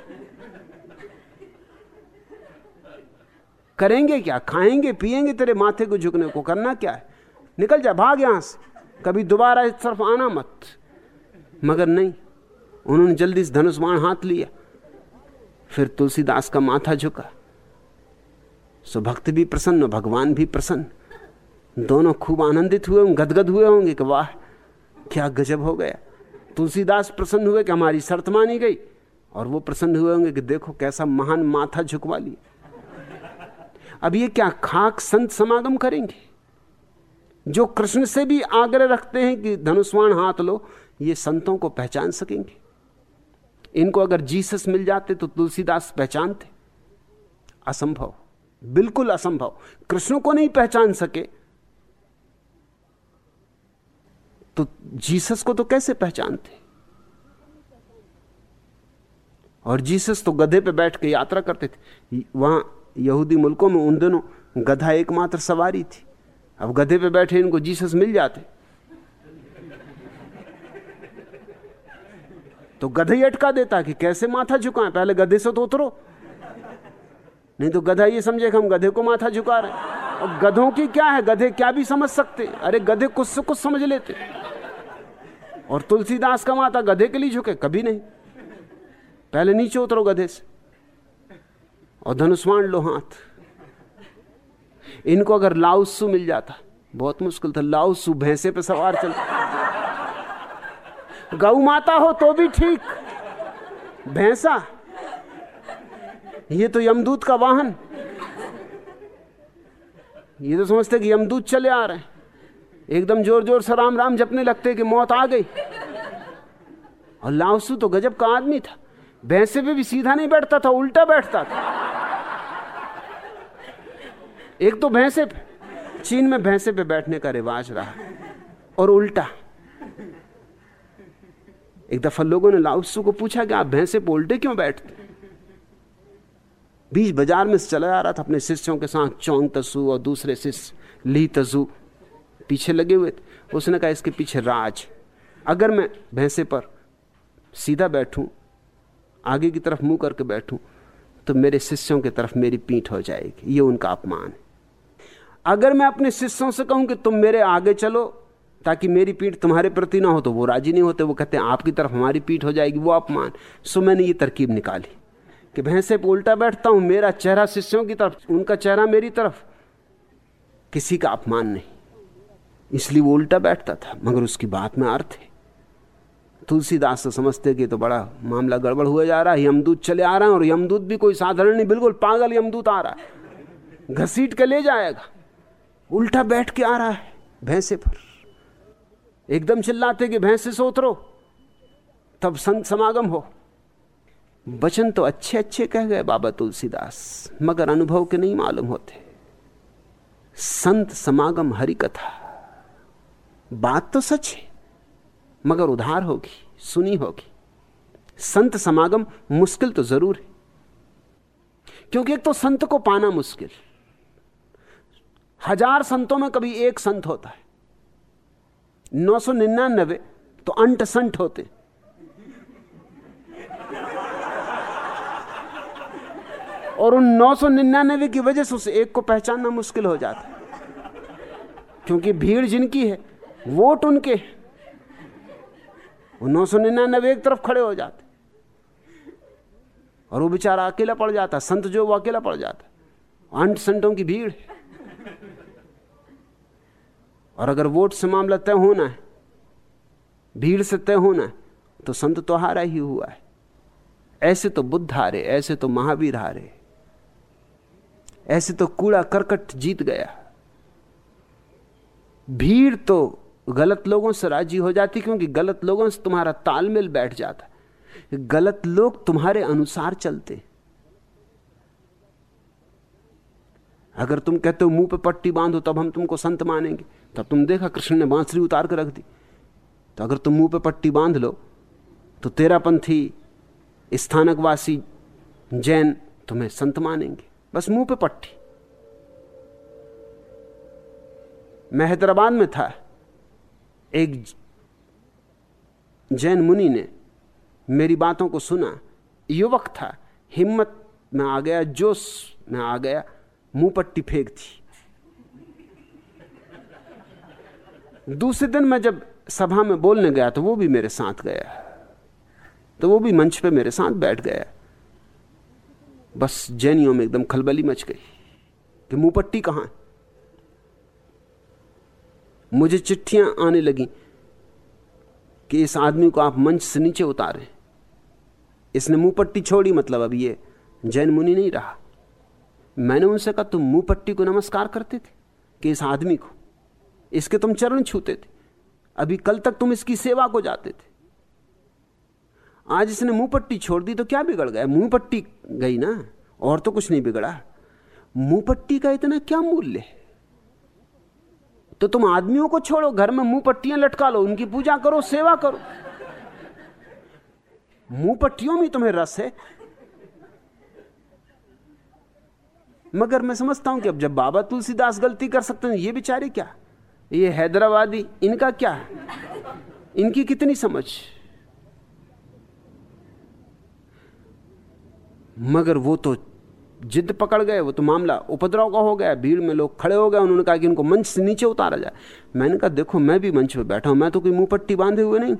करेंगे क्या? खाएँगे, पिएँगे तेरे माथे को झुकने को? करना क्या है? निकल जा, भाग यहाँ से। कभी दोबारा इस तरफ़ आना मत। मगर नहीं, उन्होंने जल्दी से धनुष्वाण हाथ लिया। फिर तुलसीदास का माथा झुका। सो भक्त भी प्रसन्न, भगवान भी प्रसन्न। दोनों खूब आनंदित हुए गदगद हुए होंगे कि वाह, क्या गजब हो गया। तुलसीदास प्रसन्न हुए कि हमारी शर्त मानी गई, और वो प्रसन्न हुए होंगे कि देखो कैसा महान माथा झुकवा लिया। अब ये क्या खाक संत समागम करेंगे? जो कृष्ण से भी आग्रह रखते हैं कि धनुष्वाण हाथ लो, ये संतों को पहचान सकेंगे। इनको अगर जीसस मिल जाते तो तुलसीदास पहचानते। असंभव, बिल्कुल असंभव। कृष्ण को नहीं पहचान सके। तो जीसस को तो कैसे पहचानते? और जीसस तो गधे पे बैठ के यात्रा करते थे। वहाँ यहूदी मुल्कों में उन दिनों गधा एकमात्र सवारी थी। अब गधे पे बैठे इनको जीसस मिल जाते। तो गधे ही अटका देता कि कैसे माथा झुकाएँ? पहले गधे से तो उतरो। नहीं तो गधा ये समझे कि हम गधे को माथा झुका रहे और गधों की क्या है? गधे क्या भी समझ सकते अरे गधे कुछ से कुछ समझ लेते और तुलसीदास का माता गधे के लिए झुके, कभी नहीं। पहले नीचे उतरो गधे से। और धनुष्वाण लो हाथ। इनको अगर लाउसू मिल जाता, बहुत मुश्किल था। लाउसू भैंसे पे सवार चल। गौ माता हो तो भी ठीक। भैंसा, ये तो यमदूत का वाहन। ये तो समझते कि यमदूत चले आ रहे एकदम ज़ोर ज़ोर से राम राम जपने लगते कि मौत आ गई। और लाउसू तो गजब का आदमी था। भैंसे पे भी सीधा नहीं बैठता था, उल्टा बैठता था। एक तो भैंसे पे, चीन में भैंसे पे बैठने का रिवाज रहा और उल्टा। एक दफ़ा लोगों ने लाउसू को पूछा कि आप भैंसे पे उल्टे क्यों बैठते? बीच बाज़ार में चला जा रहा था, अपने शिष्यों के साथ चौंग तसु और दूसरे शिष्य ली तसु पीछे लगे हुए थे। उसने कहा, इसके पीछे राज। अगर मैं भैंसे पर सीधा बैठूं, आगे की तरफ़ मुँह करके बैठूं तो मेरे शिष्यों की तरफ़ मेरी पीठ हो जाएगी। ये उनका अपमान है। अगर मैं अपने शिष्यों से कहूँ कि तुम मेरे आगे चलो ताकि मेरी पीठ तुम्हारे प्रति ना हो तो वो राज़ी नहीं होते, वो कहते आपकी तरफ़ हमारी पीठ हो जाएगी, वो अपमान। सो मैंने ये तरकीब निकाली कि भैंसे पर उल्टा बैठता हूँ, मेरा चेहरा शिष्यों की तरफ़, उनका चेहरा मेरी तरफ़। किसी का अपमान नहीं। इसलिए वो उल्टा बैठता था, मगर उसकी बात में अर्थ है। तुलसीदास तो समझते कि तो बड़ा मामला गड़बड़ हुआ जा रहा है, यमदूत चले आ रहा है, और यमदूत भी कोई साधारण नहीं, बिल्कुल पागल यमदूत आ रहा है। घसीट के ले जाएगा, उल्टा बैठ के आ रहा है भैंसे पर। एकदम चिल्लाते कि भैंसे से उतरो तब संत समागम हो। वचन तो अच्छे अच्छे कह गए बाबा तुलसीदास, मगर अनुभव के नहीं मालूम होते। संत समागम हरि कथा बात तो सच है, मगर उधार होगी, सुनी होगी। संत समागम मुश्किल तो ज़रूर है, क्योंकि एक तो संत को पाना मुश्किल। हज़ार संतों में कभी एक संत होता है। नौ सौ निन्यानबे तो अंट संट होते। और उन नौ सौ निन्यानबे की वजह से उस एक को पहचानना मुश्किल हो जाता। क्योंकि भीड़ जिनकी है, वोट उनके वो नौ सौ निन्यानबे एक तरफ़ खड़े हो जाते। और वो बेचारा अकेला पड़ जाता, संत जो वो अकेला पड़ जाता। अंट संतों की भीड़ और अगर वोट से मामला तय होना है, भीड़ से तय होना है तो संत तो हारा ही हुआ है। ऐसे तो बुद्ध हारे, ऐसे तो महावीर हारे। ऐसे तो कूड़ा करकट जीत गया। भीड़ तो गलत लोगों से राज़ी हो जाती, क्योंकि गलत लोगों से तुम्हारा तालमेल बैठ जाता। गलत लोग तुम्हारे अनुसार चलते। अगर तुम कहते हो मुँह पे पट्टी बांधो, तब हम तुमको संत मानेंगे। तब तुम देखा कृष्ण ने बांसुरी उतार कर रख दी। तो अगर तुम मुँह पे पट्टी बाँध लो तो तेरा पंथी, स्थानकवासी, जैन तुम्हें संत मानेंगे। बस मुँह पे पट्टी। मैं हैदराबाद में था। एक जैन मुनि ने मेरी बातों को सुना। युवक था। हिम्मत में आ गया, जोश में आ गया। मुँह पट्टी फेंक थी दूसरे दिन मैं जब सभा में बोलने गया तो वो भी मेरे साथ गया तो वो भी मंच पे मेरे साथ बैठ गया बस जैनियों में एकदम खलबली मच गई कि मुँह पट्टी कहाँ है? मुझे चिट्ठियाँ आने लगी कि इस आदमी को आप मंच से नीचे उतारें। इसने मुँह पट्टी छोड़ी मतलब अब ये जैन मुनि नहीं रहा। मैंने उनसे कहा, तुम मुँह पट्टी को नमस्कार करते थे कि इस आदमी को इसके तुम चरण छूते थे। अभी कल तक तुम इसकी सेवा को जाते थे। आज इसने मुँह पट्टी छोड़ दी तो क्या बिगड़ गया? मुँह पट्टी गई ना? और तो कुछ नहीं बिगड़ा। मुँह पट्टी का इतना क्या मूल्य है? तो तुम आदमियों को छोड़ो, घर में मुँह पट्टियाँ लटका लो, उनकी पूजा करो, सेवा करो। मुँह पट्टियों में तुम्हें रस है। मगर मैं समझता हूँ कि अब जब बाबा तुलसीदास गलती कर सकते हैं, ये बेचारे क्या? ये हैदराबादी, इनका क्या है? इनकी कितनी समझ? मगर वो तो जिद पकड़ गए, वो तो मामला उपद्रव का हो गया, भीड़ में लोग खड़े हो गए, उन्होंने कहा कि इनको मंच से नीचे उतारा जाए। मैंने कहा, देखो, मैं भी मंच पे बैठा हूँ, मैं तो कोई मुँह पट्टी बांधे हुए नहीं।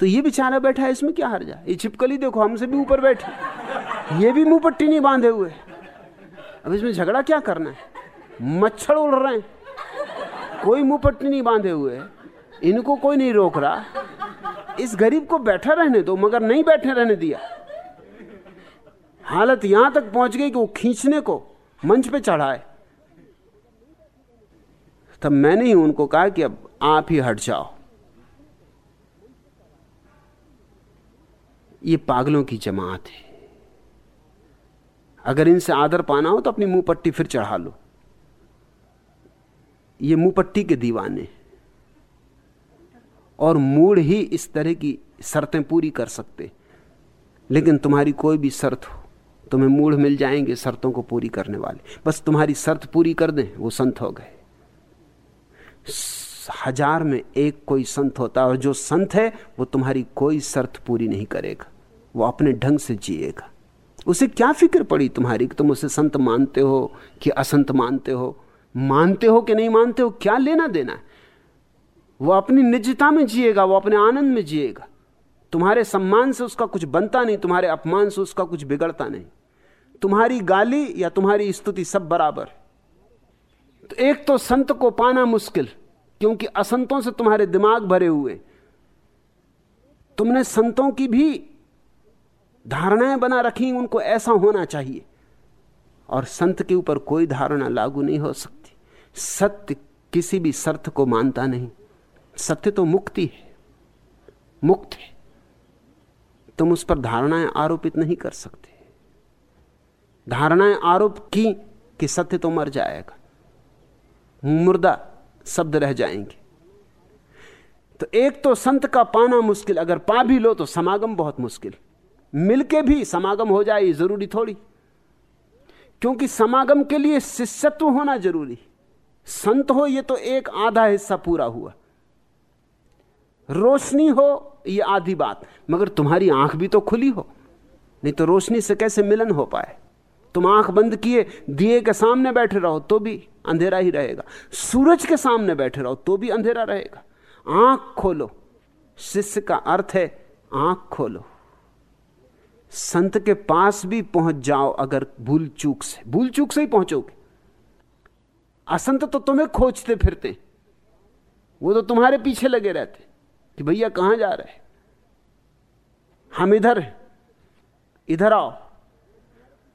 तो ये बेचारा बैठा है, इसमें क्या हर जाए? ये छिपकली देखो, हमसे भी ऊपर बैठे। ये भी मुँह पट्टी नहीं बांधे हुए। अब इसमें झगड़ा क्या करना है? मच्छर उड़ रहे हैं। कोई मुँह पट्टी नहीं बांधे हुए इनको कोई नहीं रोक रहा। इस गरीब को बैठा रहने दो, मगर नहीं बैठे रहने दिया। हालत यहाँ तक पहुँच गई कि वो खींचने को मंच पे चढ़ाए। तब मैंने ही उनको कहा कि अब आप ही हट जाओ। ये पागलों की जमात है। अगर इनसे आदर पाना हो तो अपनी मुँह पट्टी फिर चढ़ा लो। ये मुँह के दीवाने और मूड ही इस तरह की शर्तें पूरी कर सकते लेकिन तुम्हारी कोई भी शर्त हो, तुम्हें मूड मिल जाएँगे शर्तों को पूरी करने वाले। बस तुम्हारी शर्त पूरी कर दें, वो संत हो गए। हज़ार में एक कोई संत होता है, और जो संत है, वो तुम्हारी कोई शर्त पूरी नहीं करेगा। वो अपने ढंग से जिएगा। उसे क्या फ़िक्र पड़ी तुम्हारी कि तुम उसे संत मानते हो, कि असंत मानते हो? मानते हो कि नहीं मानते हो? क्या लेना देना है? वो अपनी निजता में जिएगा, वो अपने आनंद में जिएगा। तुम्हारे सम्मान से उसका कुछ बनता नहीं, तुम्हारे अपमान से उसका कुछ बिगड़ता नहीं। तुम्हारी गाली या तुम्हारी स्तुति सब बराबर तो एक तो संत को पाना मुश्किल, क्योंकि असंतों से तुम्हारे दिमाग भरे हुए। तुमने संतों की भी धारणाएँ बना रखी, उनको ऐसा होना चाहिए। और संत के ऊपर कोई धारणा लागू नहीं हो सकती। सत्य किसी भी शर्त को मानता नहीं। सत्य तो मुक्ति है। मुक्त है। तुम उस पर धारणाएँ आरोपित नहीं कर सकते। धारणाएँ आरोप की कि सत्य तो मर जाएगा। मुर्दा शब्द रह जाएँगे। तो एक तो संत का पाना मुश्किल, अगर पा भी लो तो समागम बहुत मुश्किल। मिलके भी समागम हो जाए ज़रूरी थोड़ी। क्योंकि समागम के लिए शिष्यत्व होना ज़रूरी संत हो, ये तो एक आधा हिस्सा पूरा हुआ। रोशनी हो, ये आधी बात, मगर तुम्हारी आँख भी तो खुली हो, नहीं तो रोशनी से कैसे मिलन हो पाए? तुम आँख बंद किए, दिए के सामने बैठे रहो तो भी अंधेरा ही रहेगा। सूरज के सामने बैठे रहो तो भी अंधेरा रहेगा। आँख खोलो, शिष्य का अर्थ है, आँख खोलो। संत के पास भी पहुँच जाओ, अगर भूल चूक से, भूल चूक से ही पहुंचोगे। असंत तो तुम्हें खोजते फिरते। वो तो तुम्हारे पीछे लगे रहते कि भैया कहाँ जा रहे हम इधर इधर आओ।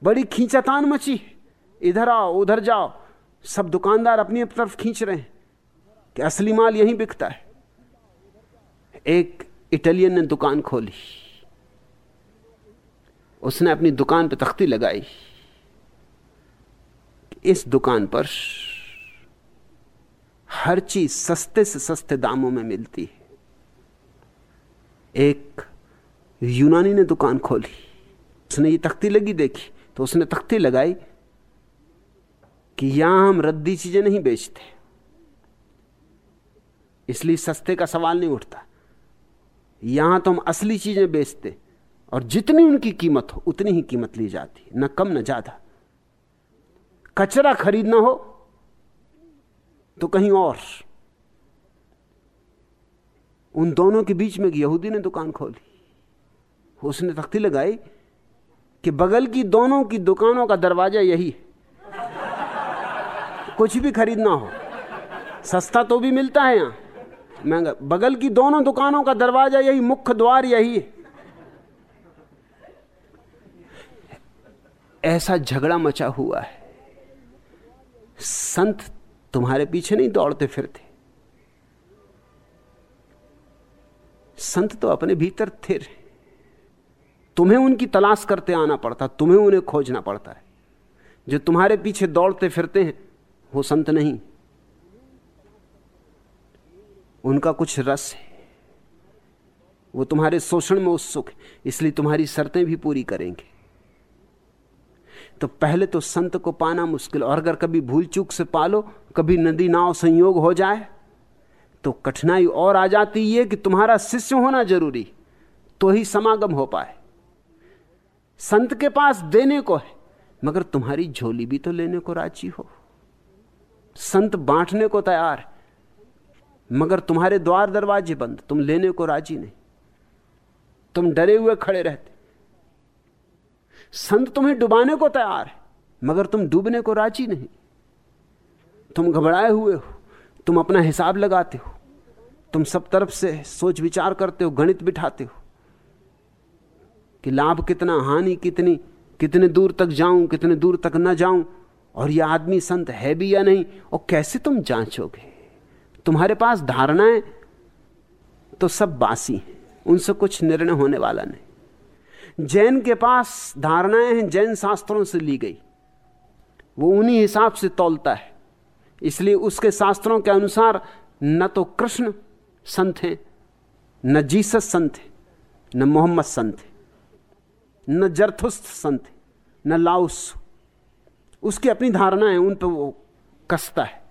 बड़ी खींचातान मची इधर आओ, उधर जाओ। सब दुकानदार अपनी तरफ़ खींच रहे हैं कि असली माल यहीं बिकता है। एक इटालियन ने दुकान खोली। उसने अपनी दुकान पर तख्ती लगाई। इस दुकान पर हर चीज़ सस्ते से सस्ते दामों में मिलती है। एक यूनानी ने दुकान खोली। उसने ये तख्ती लगी देखी तो उसने तख्ती लगाई कि यहाँ हम रद्दी चीज़ें नहीं बेचते। इसलिए सस्ते का सवाल नहीं उठता। यहाँ तो हम असली चीज़ें बेचते, और जितनी उनकी कीमत हो, उतनी ही कीमत ली जाती, न कम न ज़्यादा। कचरा खरीदना हो तो कहीं और। उन दोनों के बीच में यहूदी ने दुकान खोली। उसने तख्ती लगाई कि बगल की दोनों की दुकानों का दरवाज़ा यही है। कुछ भी खरीदना हो, सस्ता तो भी मिलता है यहाँ। महँगा बगल की दोनों दुकानों का दरवाज़ा यही, मुख्य द्वार यही है। ऐसा झगड़ा मचा हुआ है। संत तुम्हारे पीछे नहीं दौड़ते फिरते। संत तो अपने भीतर थे तुम्हें उनकी तलाश करते आना पड़ता, तुम्हें उन्हें खोजना पड़ता है। जो तुम्हारे पीछे दौड़ते फिरते हैं, वो संत नहीं। उनका कुछ रस है। वो तुम्हारे शोषण में उत्सुक है, इसलिए तुम्हारी शर्तें भी पूरी करेंगे। तो पहले तो संत को पाना मुश्किल, और अगर कभी भूल चूक से पालो, कभी नदी नाव संयोग हो जाए तो कठिनाई और आ जाती है कि तुम्हारा शिष्य होना ज़रूरी तो ही समागम हो पाए। संत के पास देने को है, मगर तुम्हारी झोली भी तो लेने को राज़ी हो। संत बांटने को तैयार है मगर तुम्हारे द्वार दरवाजे बंद, तुम लेने को राज़ी नहीं। तुम डरे हुए खड़े रहते संत तुम्हें डुबाने को तैयार है, मगर तुम डूबने को राज़ी नहीं। तुम घबराए हुए हो, तुम अपना हिसाब लगाते हो, तुम सब तरफ़ से सोच विचार करते हो, गणित बिठाते हो, कि लाभ कितना, हानि कितनी, कितने दूर तक जाऊँ, कितने दूर तक ना जाऊँ, और यह आदमी संत है भी या नहीं, और कैसे तुम जांचोगे? तुम्हारे पास धारणाएँ तो सब बासी हैं, उनसे कुछ निर्णय होने वाला नहीं। जैन के पास धारणाएँ हैं, जैन शास्त्रों से ली गई। वो उन्हीं हिसाब से तोलता है। इसलिए उसके शास्त्रों के अनुसार न तो कृष्ण संत हैं, न जीसस संत है, न मोहम्मद संत है, न जरथुस्त संत है, न लाउस। उसकी अपनी धारणा है उन पर वो कसता है।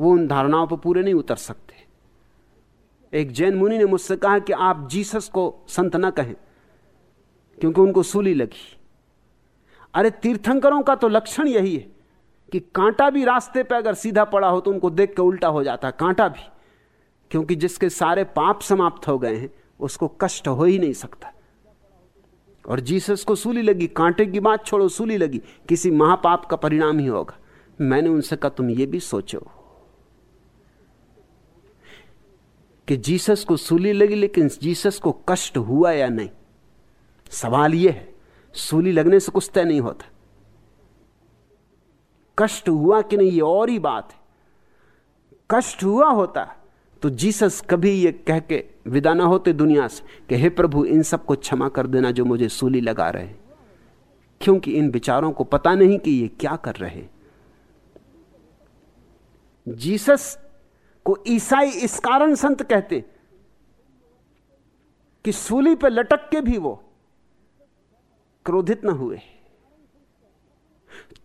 वो उन धारणाओं पर पूरे नहीं उतर सकते। एक जैन मुनि ने मुझसे कहा कि आप जीसस को संत न कहें, क्योंकि उनको सूली लगी। अरे तीर्थंकरों का तो लक्षण यही है कि कांटा भी रास्ते पे अगर सीधा पड़ा हो तो उनको देख के उल्टा हो जाता है, कांटा भी। क्योंकि जिसके सारे पाप समाप्त हो गए हैं, उसको कष्ट हो ही नहीं सकता। और जीसस को सूली लगी, कांटे की बात छोड़ो, सूली लगी, किसी महापाप का परिणाम ही होगा। मैंने उनसे कहा, तुम ये भी सोचो। कि जीसस को सूली लगी, लेकिन जीसस को कष्ट हुआ या नहीं? सवाल यह है, सूली लगने से कुछ तय नहीं होता। कष्ट हुआ कि नहीं, ये और ही बात है। कष्ट हुआ होता तो जीसस कभी ये कह के विदा ना होते दुनिया से कि, हे प्रभु, इन सबको क्षमा कर देना जो मुझे सूली लगा रहे क्योंकि इन विचारों को पता नहीं कि ये क्या कर रहे जीसस को ईसाई इस कारण संत कहते कि सूली पर लटक के भी वो क्रोधित न हुए।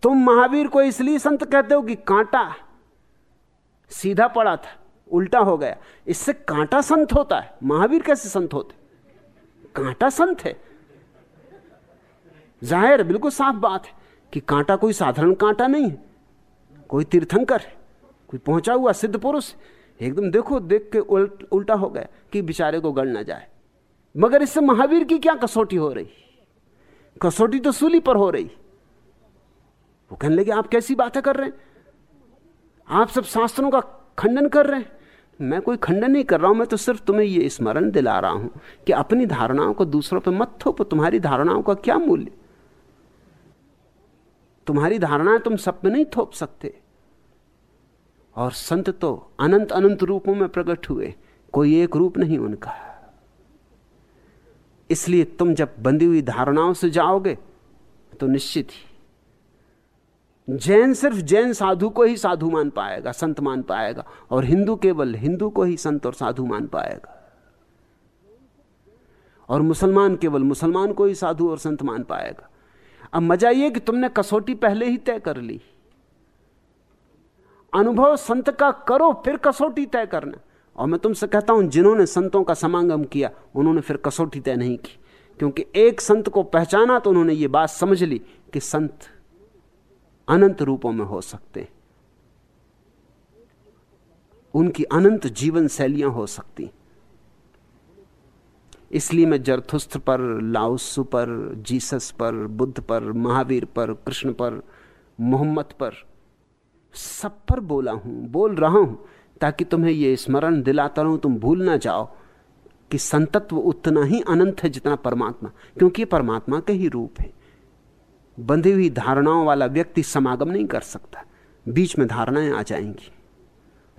तुम महावीर को इसलिए संत कहते हो कि कांटा सीधा पड़ा था, उल्टा हो गया। इससे कांटा संत होता है। महावीर कैसे संत होते? कांटा संत है। ज़ाहिर, बिल्कुल साफ़ बात है कि कांटा कोई साधारण कांटा नहीं है, कोई तीर्थंकर है। कोई पहुँचा हुआ सिद्ध पुरुष, एकदम देखो, देख के उल्ट, उल्टा हो गया कि बेचारे को गढ़ ना जाए। मगर इससे महावीर की क्या कसौटी हो रही? कसौटी तो सूली पर हो रही। वो कहने लगे, आप कैसी बातें कर रहे हैं? आप सब शास्त्रों का खंडन कर रहे हैं? मैं कोई खंडन नहीं कर रहा हूँ, मैं तो सिर्फ़ तुम्हें यह स्मरण दिला रहा हूँ कि अपनी धारणाओं को दूसरों पर मत थोपो, तुम्हारी धारणाओं का क्या मूल्य? तुम्हारी धारणाएँ तुम सब में नहीं थोप सकते। और संत तो अनंत अनंत रूपों में प्रकट हुए। कोई एक रूप नहीं उनका। इसलिए तुम जब बंधी हुई धारणाओं से जाओगे तो निश्चित ही जैन सिर्फ़ जैन साधु को ही साधु मान पाएगा, संत मान पाएगा, और हिंदू केवल हिंदू को ही संत और साधु मान पाएगा। और मुसलमान केवल मुसलमान को ही साधु और संत मान पाएगा। अब मज़ा यह कि तुमने कसौटी पहले ही तय कर ली। अनुभव संत का करो, फिर कसौटी तय करना। और मैं तुमसे कहता हूँ, जिन्होंने संतों का समागम किया, उन्होंने फिर कसौटी तय नहीं की। क्योंकि एक संत को पहचाना तो उन्होंने ये बात समझ ली कि संत अनंत रूपों में हो सकते हैं। उनकी अनंत जीवन शैलियाँ हो सकती इसलिए मैं जरथुस्त्र पर, लाउसु पर, जीसस पर, बुद्ध पर, महावीर पर, कृष्ण पर, मोहम्मद पर सब पर बोला हूँ, बोल रहा हूँ, ताकि तुम्हें यह स्मरण दिलाता रहूँ, तुम भूल ना जाओ कि संतत्व उतना ही अनंत है जितना परमात्मा, क्योंकि परमात्मा के ही रूप है। बंधी हुई धारणाओं वाला व्यक्ति समागम नहीं कर सकता, बीच में धारणाएँ आ जाएँगी।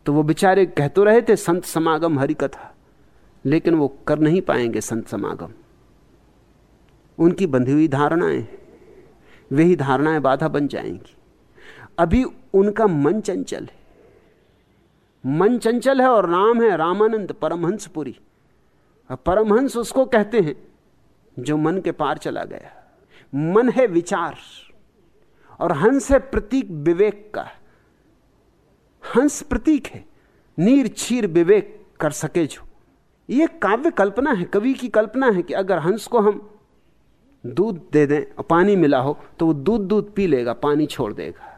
तो वो बेचारे कह तो रहे थे, संत समागम हरि कथा, लेकिन वो कर नहीं पाएँगे संत समागम। उनकी बंधी हुई धारणाएँ वही धारणाएँ बाधा बन जाएँगी। अभी उनका मन चंचल है। मन चंचल है और नाम है, रामानंद, परमहंसपुरी। परमहंस उसको कहते हैं, जो मन के पार चला गया। मन है विचार, और हंस है प्रतीक विवेक का। हंस प्रतीक है, नीर छीर विवेक कर सके जो। ये काव्य कल्पना है, कवि की कल्पना है कि अगर हंस को हम दूध दे दें और पानी मिला हो तो वो दूध दूध पी लेगा, पानी छोड़ देगा।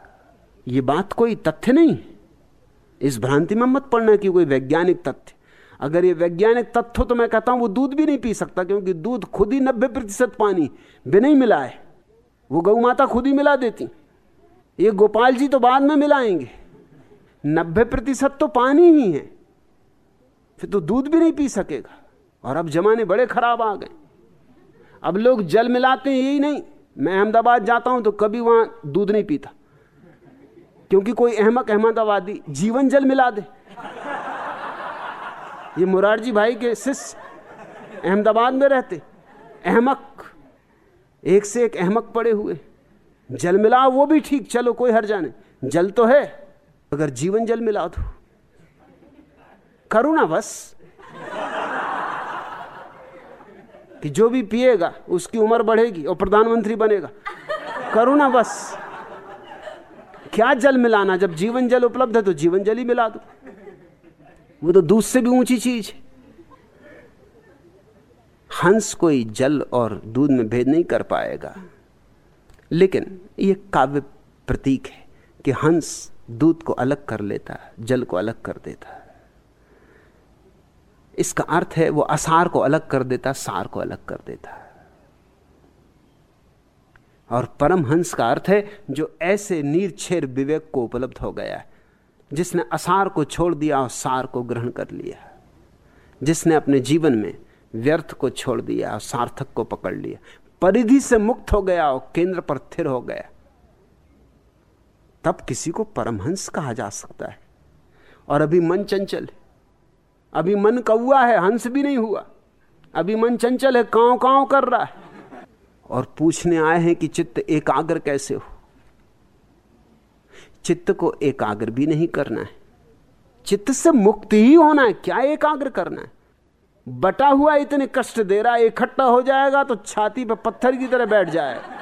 ये बात कोई तथ्य नहीं। इस भ्रांति में मत पड़ना कि कोई वैज्ञानिक तथ्य। अगर ये वैज्ञानिक तथ्य हो तो मैं कहता हूँ वो दूध भी नहीं पी सकता, क्योंकि दूध खुद ही नब्बे प्रतिशत पानी बिना ही। मिलाए वो गौ माता खुद ही मिला देती। ये गोपाल जी तो बाद में मिलाएँगे। नब्बे प्रतिशत तो पानी ही है। फिर तो दूध भी नहीं पी सकेगा। और अब जमाने बड़े खराब आ गए। अब लोग जल मिलाते हैं, यही नहीं। मैं अहमदाबाद जाता हूँ तो कभी वहाँ दूध नहीं पीता। क्योंकि कोई अहमक अहमदाबादी जीवन जल मिला दे। ये मुरारजी भाई के शिष्य अहमदाबाद में रहते। अहमक, एक से एक अहमक पड़े हुए। जल मिलाओ वो भी ठीक, चलो कोई हर जाने जल तो है अगर जीवन जल मिला दो। करो ना बस, कि जो भी पिएगा, उसकी उम्र बढ़ेगी और प्रधानमंत्री बनेगा। करो ना बस। क्या जल मिलाना? जब जीवन जल उपलब्ध है तो जीवन जल ही मिला दो। वो तो दूध से भी ऊँची चीज़ है। हंस कोई जल और दूध में भेद नहीं कर पाएगा। लेकिन ये काव्य प्रतीक है कि हंस दूध को अलग कर लेता है, जल को अलग कर देता है। इसका अर्थ है वो असार को अलग कर देता, सार को अलग कर देता है। और परम हंस का अर्थ है जो ऐसे नीरछेर विवेक को उपलब्ध हो गया है, जिसने असार को छोड़ दिया और सार को ग्रहण कर लिया जिसने अपने जीवन में व्यर्थ को छोड़ दिया और सार्थक को पकड़ लिया। परिधि से मुक्त हो गया और केंद्र पर स्थिर हो गया। तब किसी को परमहंस कहा जा सकता है। और अभी मन चंचल है। अभी मन कौआ है, हंस भी नहीं हुआ। अभी मन चंचल है कांव कांव कर रहा है। और पूछने आए हैं कि चित्त एकाग्र कैसे हो? चित्त को एकाग्र भी नहीं करना है। चित्त से मुक्त ही होना है, क्या एकाग्र करना है? बटा हुआ इतने कष्ट दे रहा है, इकट्ठा हो जाएगा तो छाती पर पत्थर की तरह बैठ जाएगा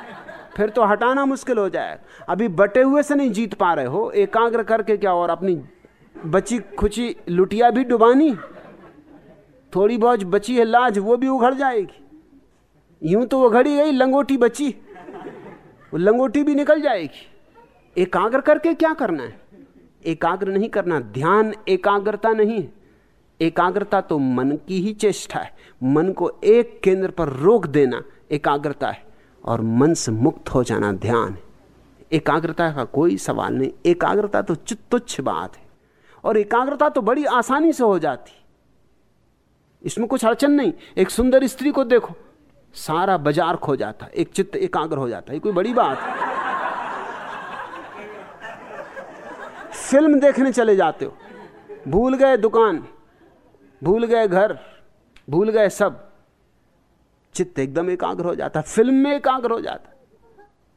फिर तो हटाना मुश्किल हो जाएगा अभी बटे हुए से नहीं जीत पा रहे हो। एकाग्र करके क्या और अपनी बची खुची लुटिया भी डुबानी? थोड़ी बहुत बची है लाज, वो भी उघड़ जाएगी। यूँ तो वो घड़ी गई, लंगोटी बची। वो लंगोटी भी निकल जाएगी। एकाग्र करके क्या करना है? एकाग्र नहीं करना, ध्यान एकाग्रता नहीं एकाग्रता तो मन की ही चेष्टा है। मन को एक केंद्र पर रोक देना एकाग्रता है और मन से मुक्त हो जाना ध्यान है। एकाग्रता का कोई सवाल नहीं। एकाग्रता तो चित्तुच्छ बात है और एकाग्रता तो बड़ी आसानी से हो जाती। इसमें कुछ अड़चन नहीं। एक सुंदर स्त्री को देखो। सारा बाज़ार खो जाता, एक चित्त एकाग्र हो जाता है कोई बड़ी बात। फ़िल्म देखने चले जाते हो, भूल गए दुकान, भूल गए घर, भूल गए सब, चित्त एकदम एकाग्र हो जाता, फ़िल्म में एकाग्र हो जाता।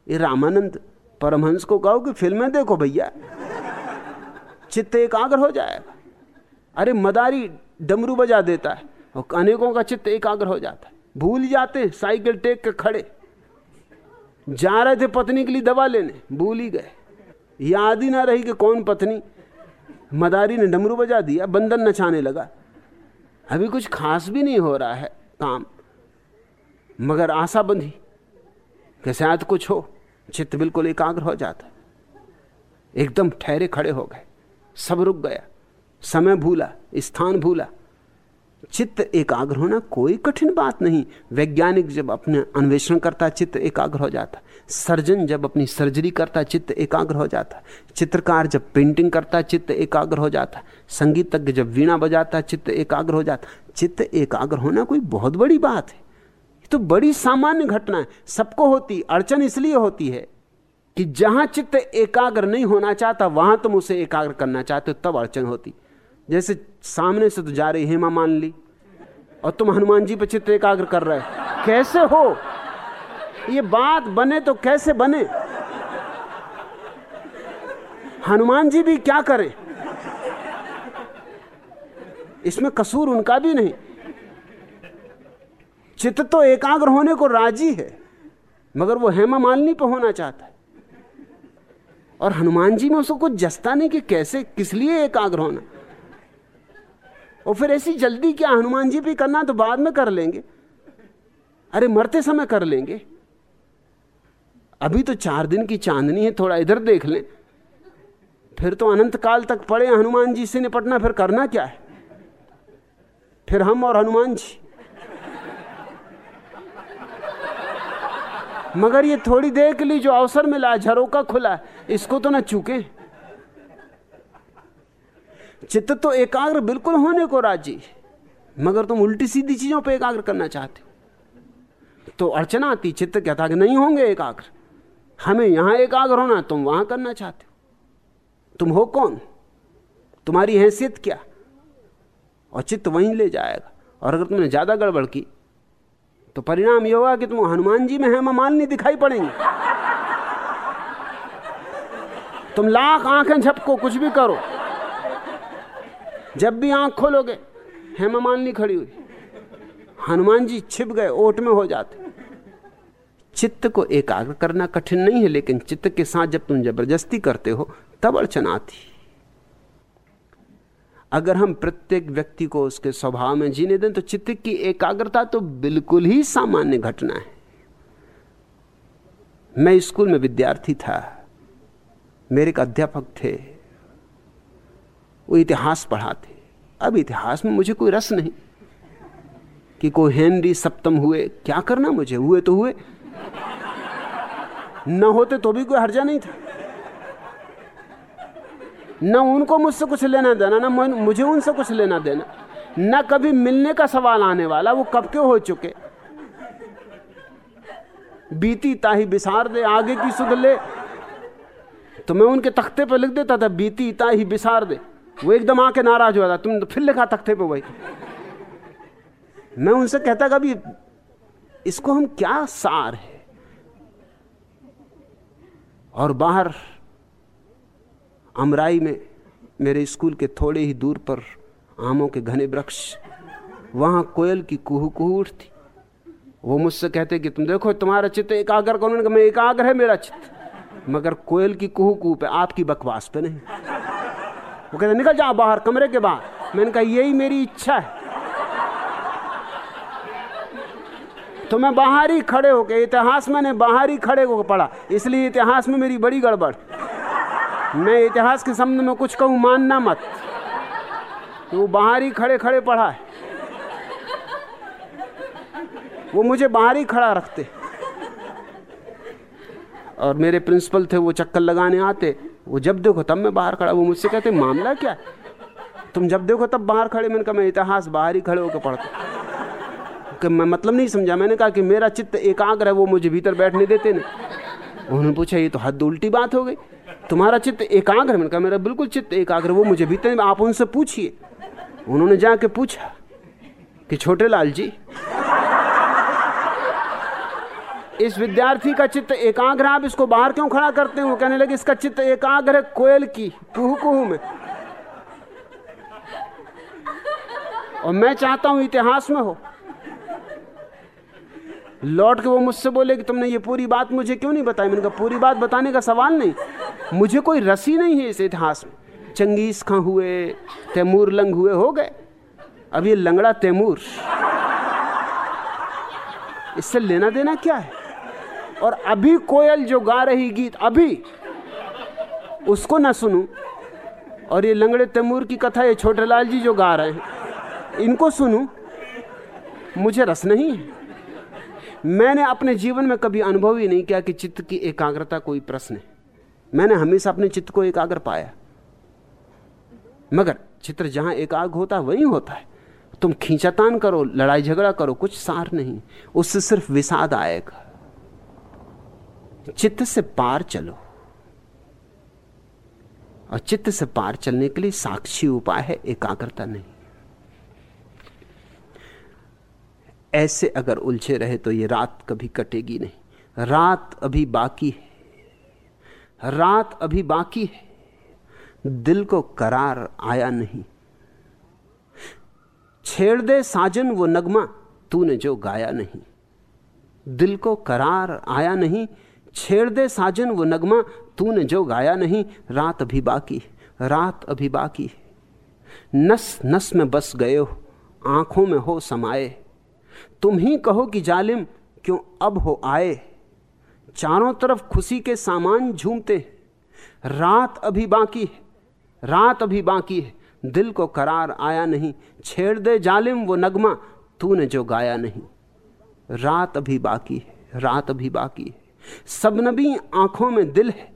ये रामानंद परमहंस को कहो कि फ़िल्में देखो भैया, चित्त एकाग्र हो जाएगा। अरे मदारी डमरू बजा देता है, और अनेकों का चित्त एकाग्र हो जाता है। भूल जाते, साइकिल टेक के खड़े। जा रहे थे पत्नी के लिए दवा लेने, भूल ही गए। याद ही ना रही कि कौन पत्नी। मदारी ने डमरू बजा दिया, बंधन नचाने लगा। अभी कुछ खास भी नहीं हो रहा है काम, मगर आशा बंधी कि शायद कुछ हो, चित्त बिल्कुल एकाग्र हो जाता। एकदम ठहरे खड़े हो गए, सब रुक गया, समय भूला, स्थान भूला। चित्त एकाग्र होना कोई कठिन बात नहीं। वैज्ञानिक जब अपने अन्वेषण करता, चित्त एकाग्र हो जाता। सर्जन जब अपनी सर्जरी करता, चित्त एकाग्र हो जाता। चित्रकार जब पेंटिंग करता, चित्त एकाग्र हो जाता। संगीतज्ञ जब वीणा बजाता, चित्त एकाग्र हो जाता। चित्त एकाग्र होना कोई बहुत बड़ी बात है। तो बड़ी सामान्य घटना है। सबको होती, अड़चन इसलिए होती है कि जहाँ चित्त एकाग्र नहीं होना चाहता, वहाँ तुम उसे एकाग्र करना चाहते हो, तब अड़चन होती। जैसे सामने से तो जा रही हेमा मान ली, और तुम हनुमान जी पर चित्त एकाग्र कर रहे कैसे हो? ये बात बने तो कैसे बने? हनुमान जी भी क्या करें? इसमें कसूर उनका भी नहीं। चित्त तो एकाग्र होने को राज़ी है, मगर वो हेमा मालिनी पर होना चाहता है। और हनुमान जी में उसको कुछ जस्ता नहीं कि कैसे, किस लिए एकाग्र होना। और फिर ऐसी जल्दी क्या हनुमान जी भी करना तो बाद में कर लेंगे। अरे मरते समय कर लेंगे। अभी तो चार दिन की चांदनी है, थोड़ा इधर देख लें। फिर तो अनंत काल तक पड़े हनुमान जी से निपटना, फिर करना क्या है? फिर हम और हनुमान जी। मगर ये थोड़ी देर के लिए जो अवसर मिला झरोका खुला इसको तो ना चूके। चित्त तो एकाग्र बिल्कुल होने को राज़ी मगर तुम उल्टी सीधी चीज़ों पर एकाग्र करना चाहते हो। तो अड़चना आती, चित्त कहता कि नहीं होंगे एकाग्र। हमें यहाँ एकाग्र होना, तुम वहाँ करना चाहते हो। तुम हो कौन? तुम्हारी हैसियत क्या? और चित्त वहीं ले जाएगा। और अगर तुमने ज़्यादा गड़बड़ की तो परिणाम यह होगा कि तुम हनुमान जी में हेमा मालिनी दिखाई पड़ेंगे। तुम लाख आँखें झपको, कुछ भी करो। जब भी आँख खोलोगे हेमा मालिनी खड़ी हुई। हनुमान जी छिप गए, ओट में हो जाते। चित्त को एकाग्र करना कठिन नहीं है, लेकिन चित्त के साथ जब तुम ज़बरदस्ती करते हो, तब अड़चन आती अगर हम प्रत्येक व्यक्ति को उसके स्वभाव में जीने दें तो चित्त की एकाग्रता तो बिल्कुल ही सामान्य घटना है। मैं स्कूल में विद्यार्थी था। मेरे एक अध्यापक थे। वो इतिहास पढ़ाते। अब इतिहास में मुझे कोई रस नहीं कि कोई हेनरी सप्तम हुए। क्या करना मुझे? हुए तो हुए। न होते तो भी कोई हर्जा नहीं था। न उनको मुझसे कुछ लेना देना, ना मुझे उनसे कुछ लेना देना। न कभी मिलने का सवाल आने वाला, वो कब के हो चुके। बीती ताही बिसार दे, आगे की सुध ले। तो मैं उनके तख्ते पर लिख देता था, बीती ताही बिसार दे। वो एकदम आके नाराज़ हुआ था तुम तो फिर लिखा तख्ते पे वही मैं उनसे कहता कभी इसको हम क्या सार है? और बाहर अमराई में मेरे स्कूल के थोड़े ही दूर पर आमों के घने वृक्ष, वहाँ कोयल की कुहू कुहू उठती। वो मुझसे कहते कि तुम देखो, तुम्हारा चित्त एकाग्र कौन मैंने मैं एकाग्र है मेरा चित्त, मगर कोयल की कुहू कुहू पे आपकी बकवास पे नहीं। वो कहते, निकल जाओ बाहर कमरे के बाहर मैंने कहा, यही मेरी इच्छा है। तो मैं बाहर ही खड़े होके, इतिहास मैंने बाहर ही खड़े होकर पढ़ा, इसलिए इतिहास में मेरी बड़ी गड़बड़। मैं इतिहास के संबंध में कुछ कहूँ, मानना मत। तो वो बाहर ही खड़े खड़े पढ़ा है। वो मुझे बाहर ही खड़ा रखते। और मेरे प्रिंसिपल थे, वो चक्कर लगाने आते। वो जब देखो तब मैं बाहर खड़ा, वो मुझसे कहते, मामला क्या? तुम जब देखो तब बाहर खड़े, मैंने कहा, मैं इतिहास बाहर ही खड़े होकर पढ़ता कि मैं मतलब नहीं समझा, मैंने कहा कि मेरा चित्त एकाग्र है, वो मुझे भीतर बैठने देते नहीं। उन्होंने पूछा, ये तो हद उल्टी बात हो गई। तुम्हारा चित्त एकाग्र मैंने कहा, मेरा बिल्कुल चित्त एकाग्र वो मुझे भीतर आप उनसे पूछिए। उन्होंने जाके पूछा कि, छोटे लाल जी इस विद्यार्थी का चित्त एकाग्र आप इसको बाहर क्यों खड़ा करते हो? कहने लगे, इसका चित्त एकाग्र है कोयल की कुहू कुहू में। और मैं चाहता हूँ इतिहास में हो। लौट के वो मुझसे बोले कि तुमने ये पूरी बात मुझे क्यों नहीं बताई? मैंने कहा, पूरी बात बताने का सवाल नहीं। मुझे कोई रसी नहीं है इस इतिहास में। चंगेज खां हुए, तैमूर लंग हुए, हो गए। अब ये लंगड़ा तैमूर। इससे लेना देना क्या है? और अभी कोयल जो गा रही गीत, अभी, उसको ना सुनूं। और ये लंगड़े तैमूर की कथा, ये छोटे लाल जी जो गा रहे हैं, इनको सुनूं। मुझे रस नहीं है। मैंने अपने जीवन में कभी अनुभव ही नहीं किया कि चित्त की एकाग्रता कोई प्रश्न है। मैंने हमेशा अपने चित्त को एकाग्र पाया। मगर चित्र जहाँ एकाग्र होता है, वही होता है। तुम खींचातान करो, लड़ाई झगड़ा करो, कुछ सार नहीं। उससे सिर्फ़ विषाद आएगा। चित्त से पार चलो। और चित्त से पार चलने के लिए साक्षी उपाय है, एकाग्रता नहीं। ऐसे अगर उलझे रहे तो ये रात कभी कटेगी नहीं। रात अभी बाकी है। रात अभी बाकी है। दिल को करार आया नहीं। छेड़ दे साजन वो नगमा, तूने जो गाया नहीं। दिल को करार आया नहीं छेड़ दे साजन वो नगमा, तूने जो गाया नहीं, रात अभी बाकी, रात अभी बाकी। नस नस में बस गए हो, आँखों में हो समाए तुम ही कहो कि जालिम, क्यों अब हो आए चारों तरफ़ खुशी के सामान झूमते, रात अभी बाकी है रात अभी बाकी। है दिल को करार आया नहीं, छेड़ दे जालिम वो नगमा, तूने जो गाया नहीं। रात अभी बाकी है रात अभी बाकी। है सब नबी आँखों में दिल है।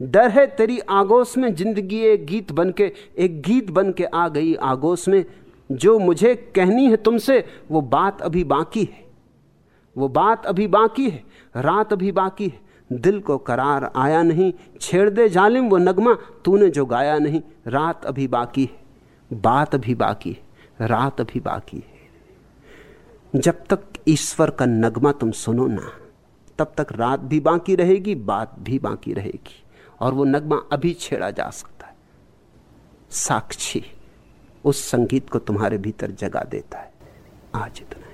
डर है तेरी आगोश में ज़िंदगी एक गीत बन के एक गीत बन के आ गई आगोश में। जो मुझे कहनी है तुमसे, वो बात अभी बाकी है। वो बात अभी बाकी है, रात अभी बाकी है। दिल को करार आया नहीं, छेड़ दे जालिम वो नगमा, तूने जो गाया नहीं। रात अभी बाकी है, बात अभी बाकी है, रात अभी बाकी है। जब तक ईश्वर का नगमा तुम सुनो ना तब तक रात भी बाकी रहेगी, बात भी बाकी रहेगी। और वो नगमा अभी छेड़ा जा सकता है। साक्षी उस संगीत को तुम्हारे भीतर जगा देता है। आज इतना।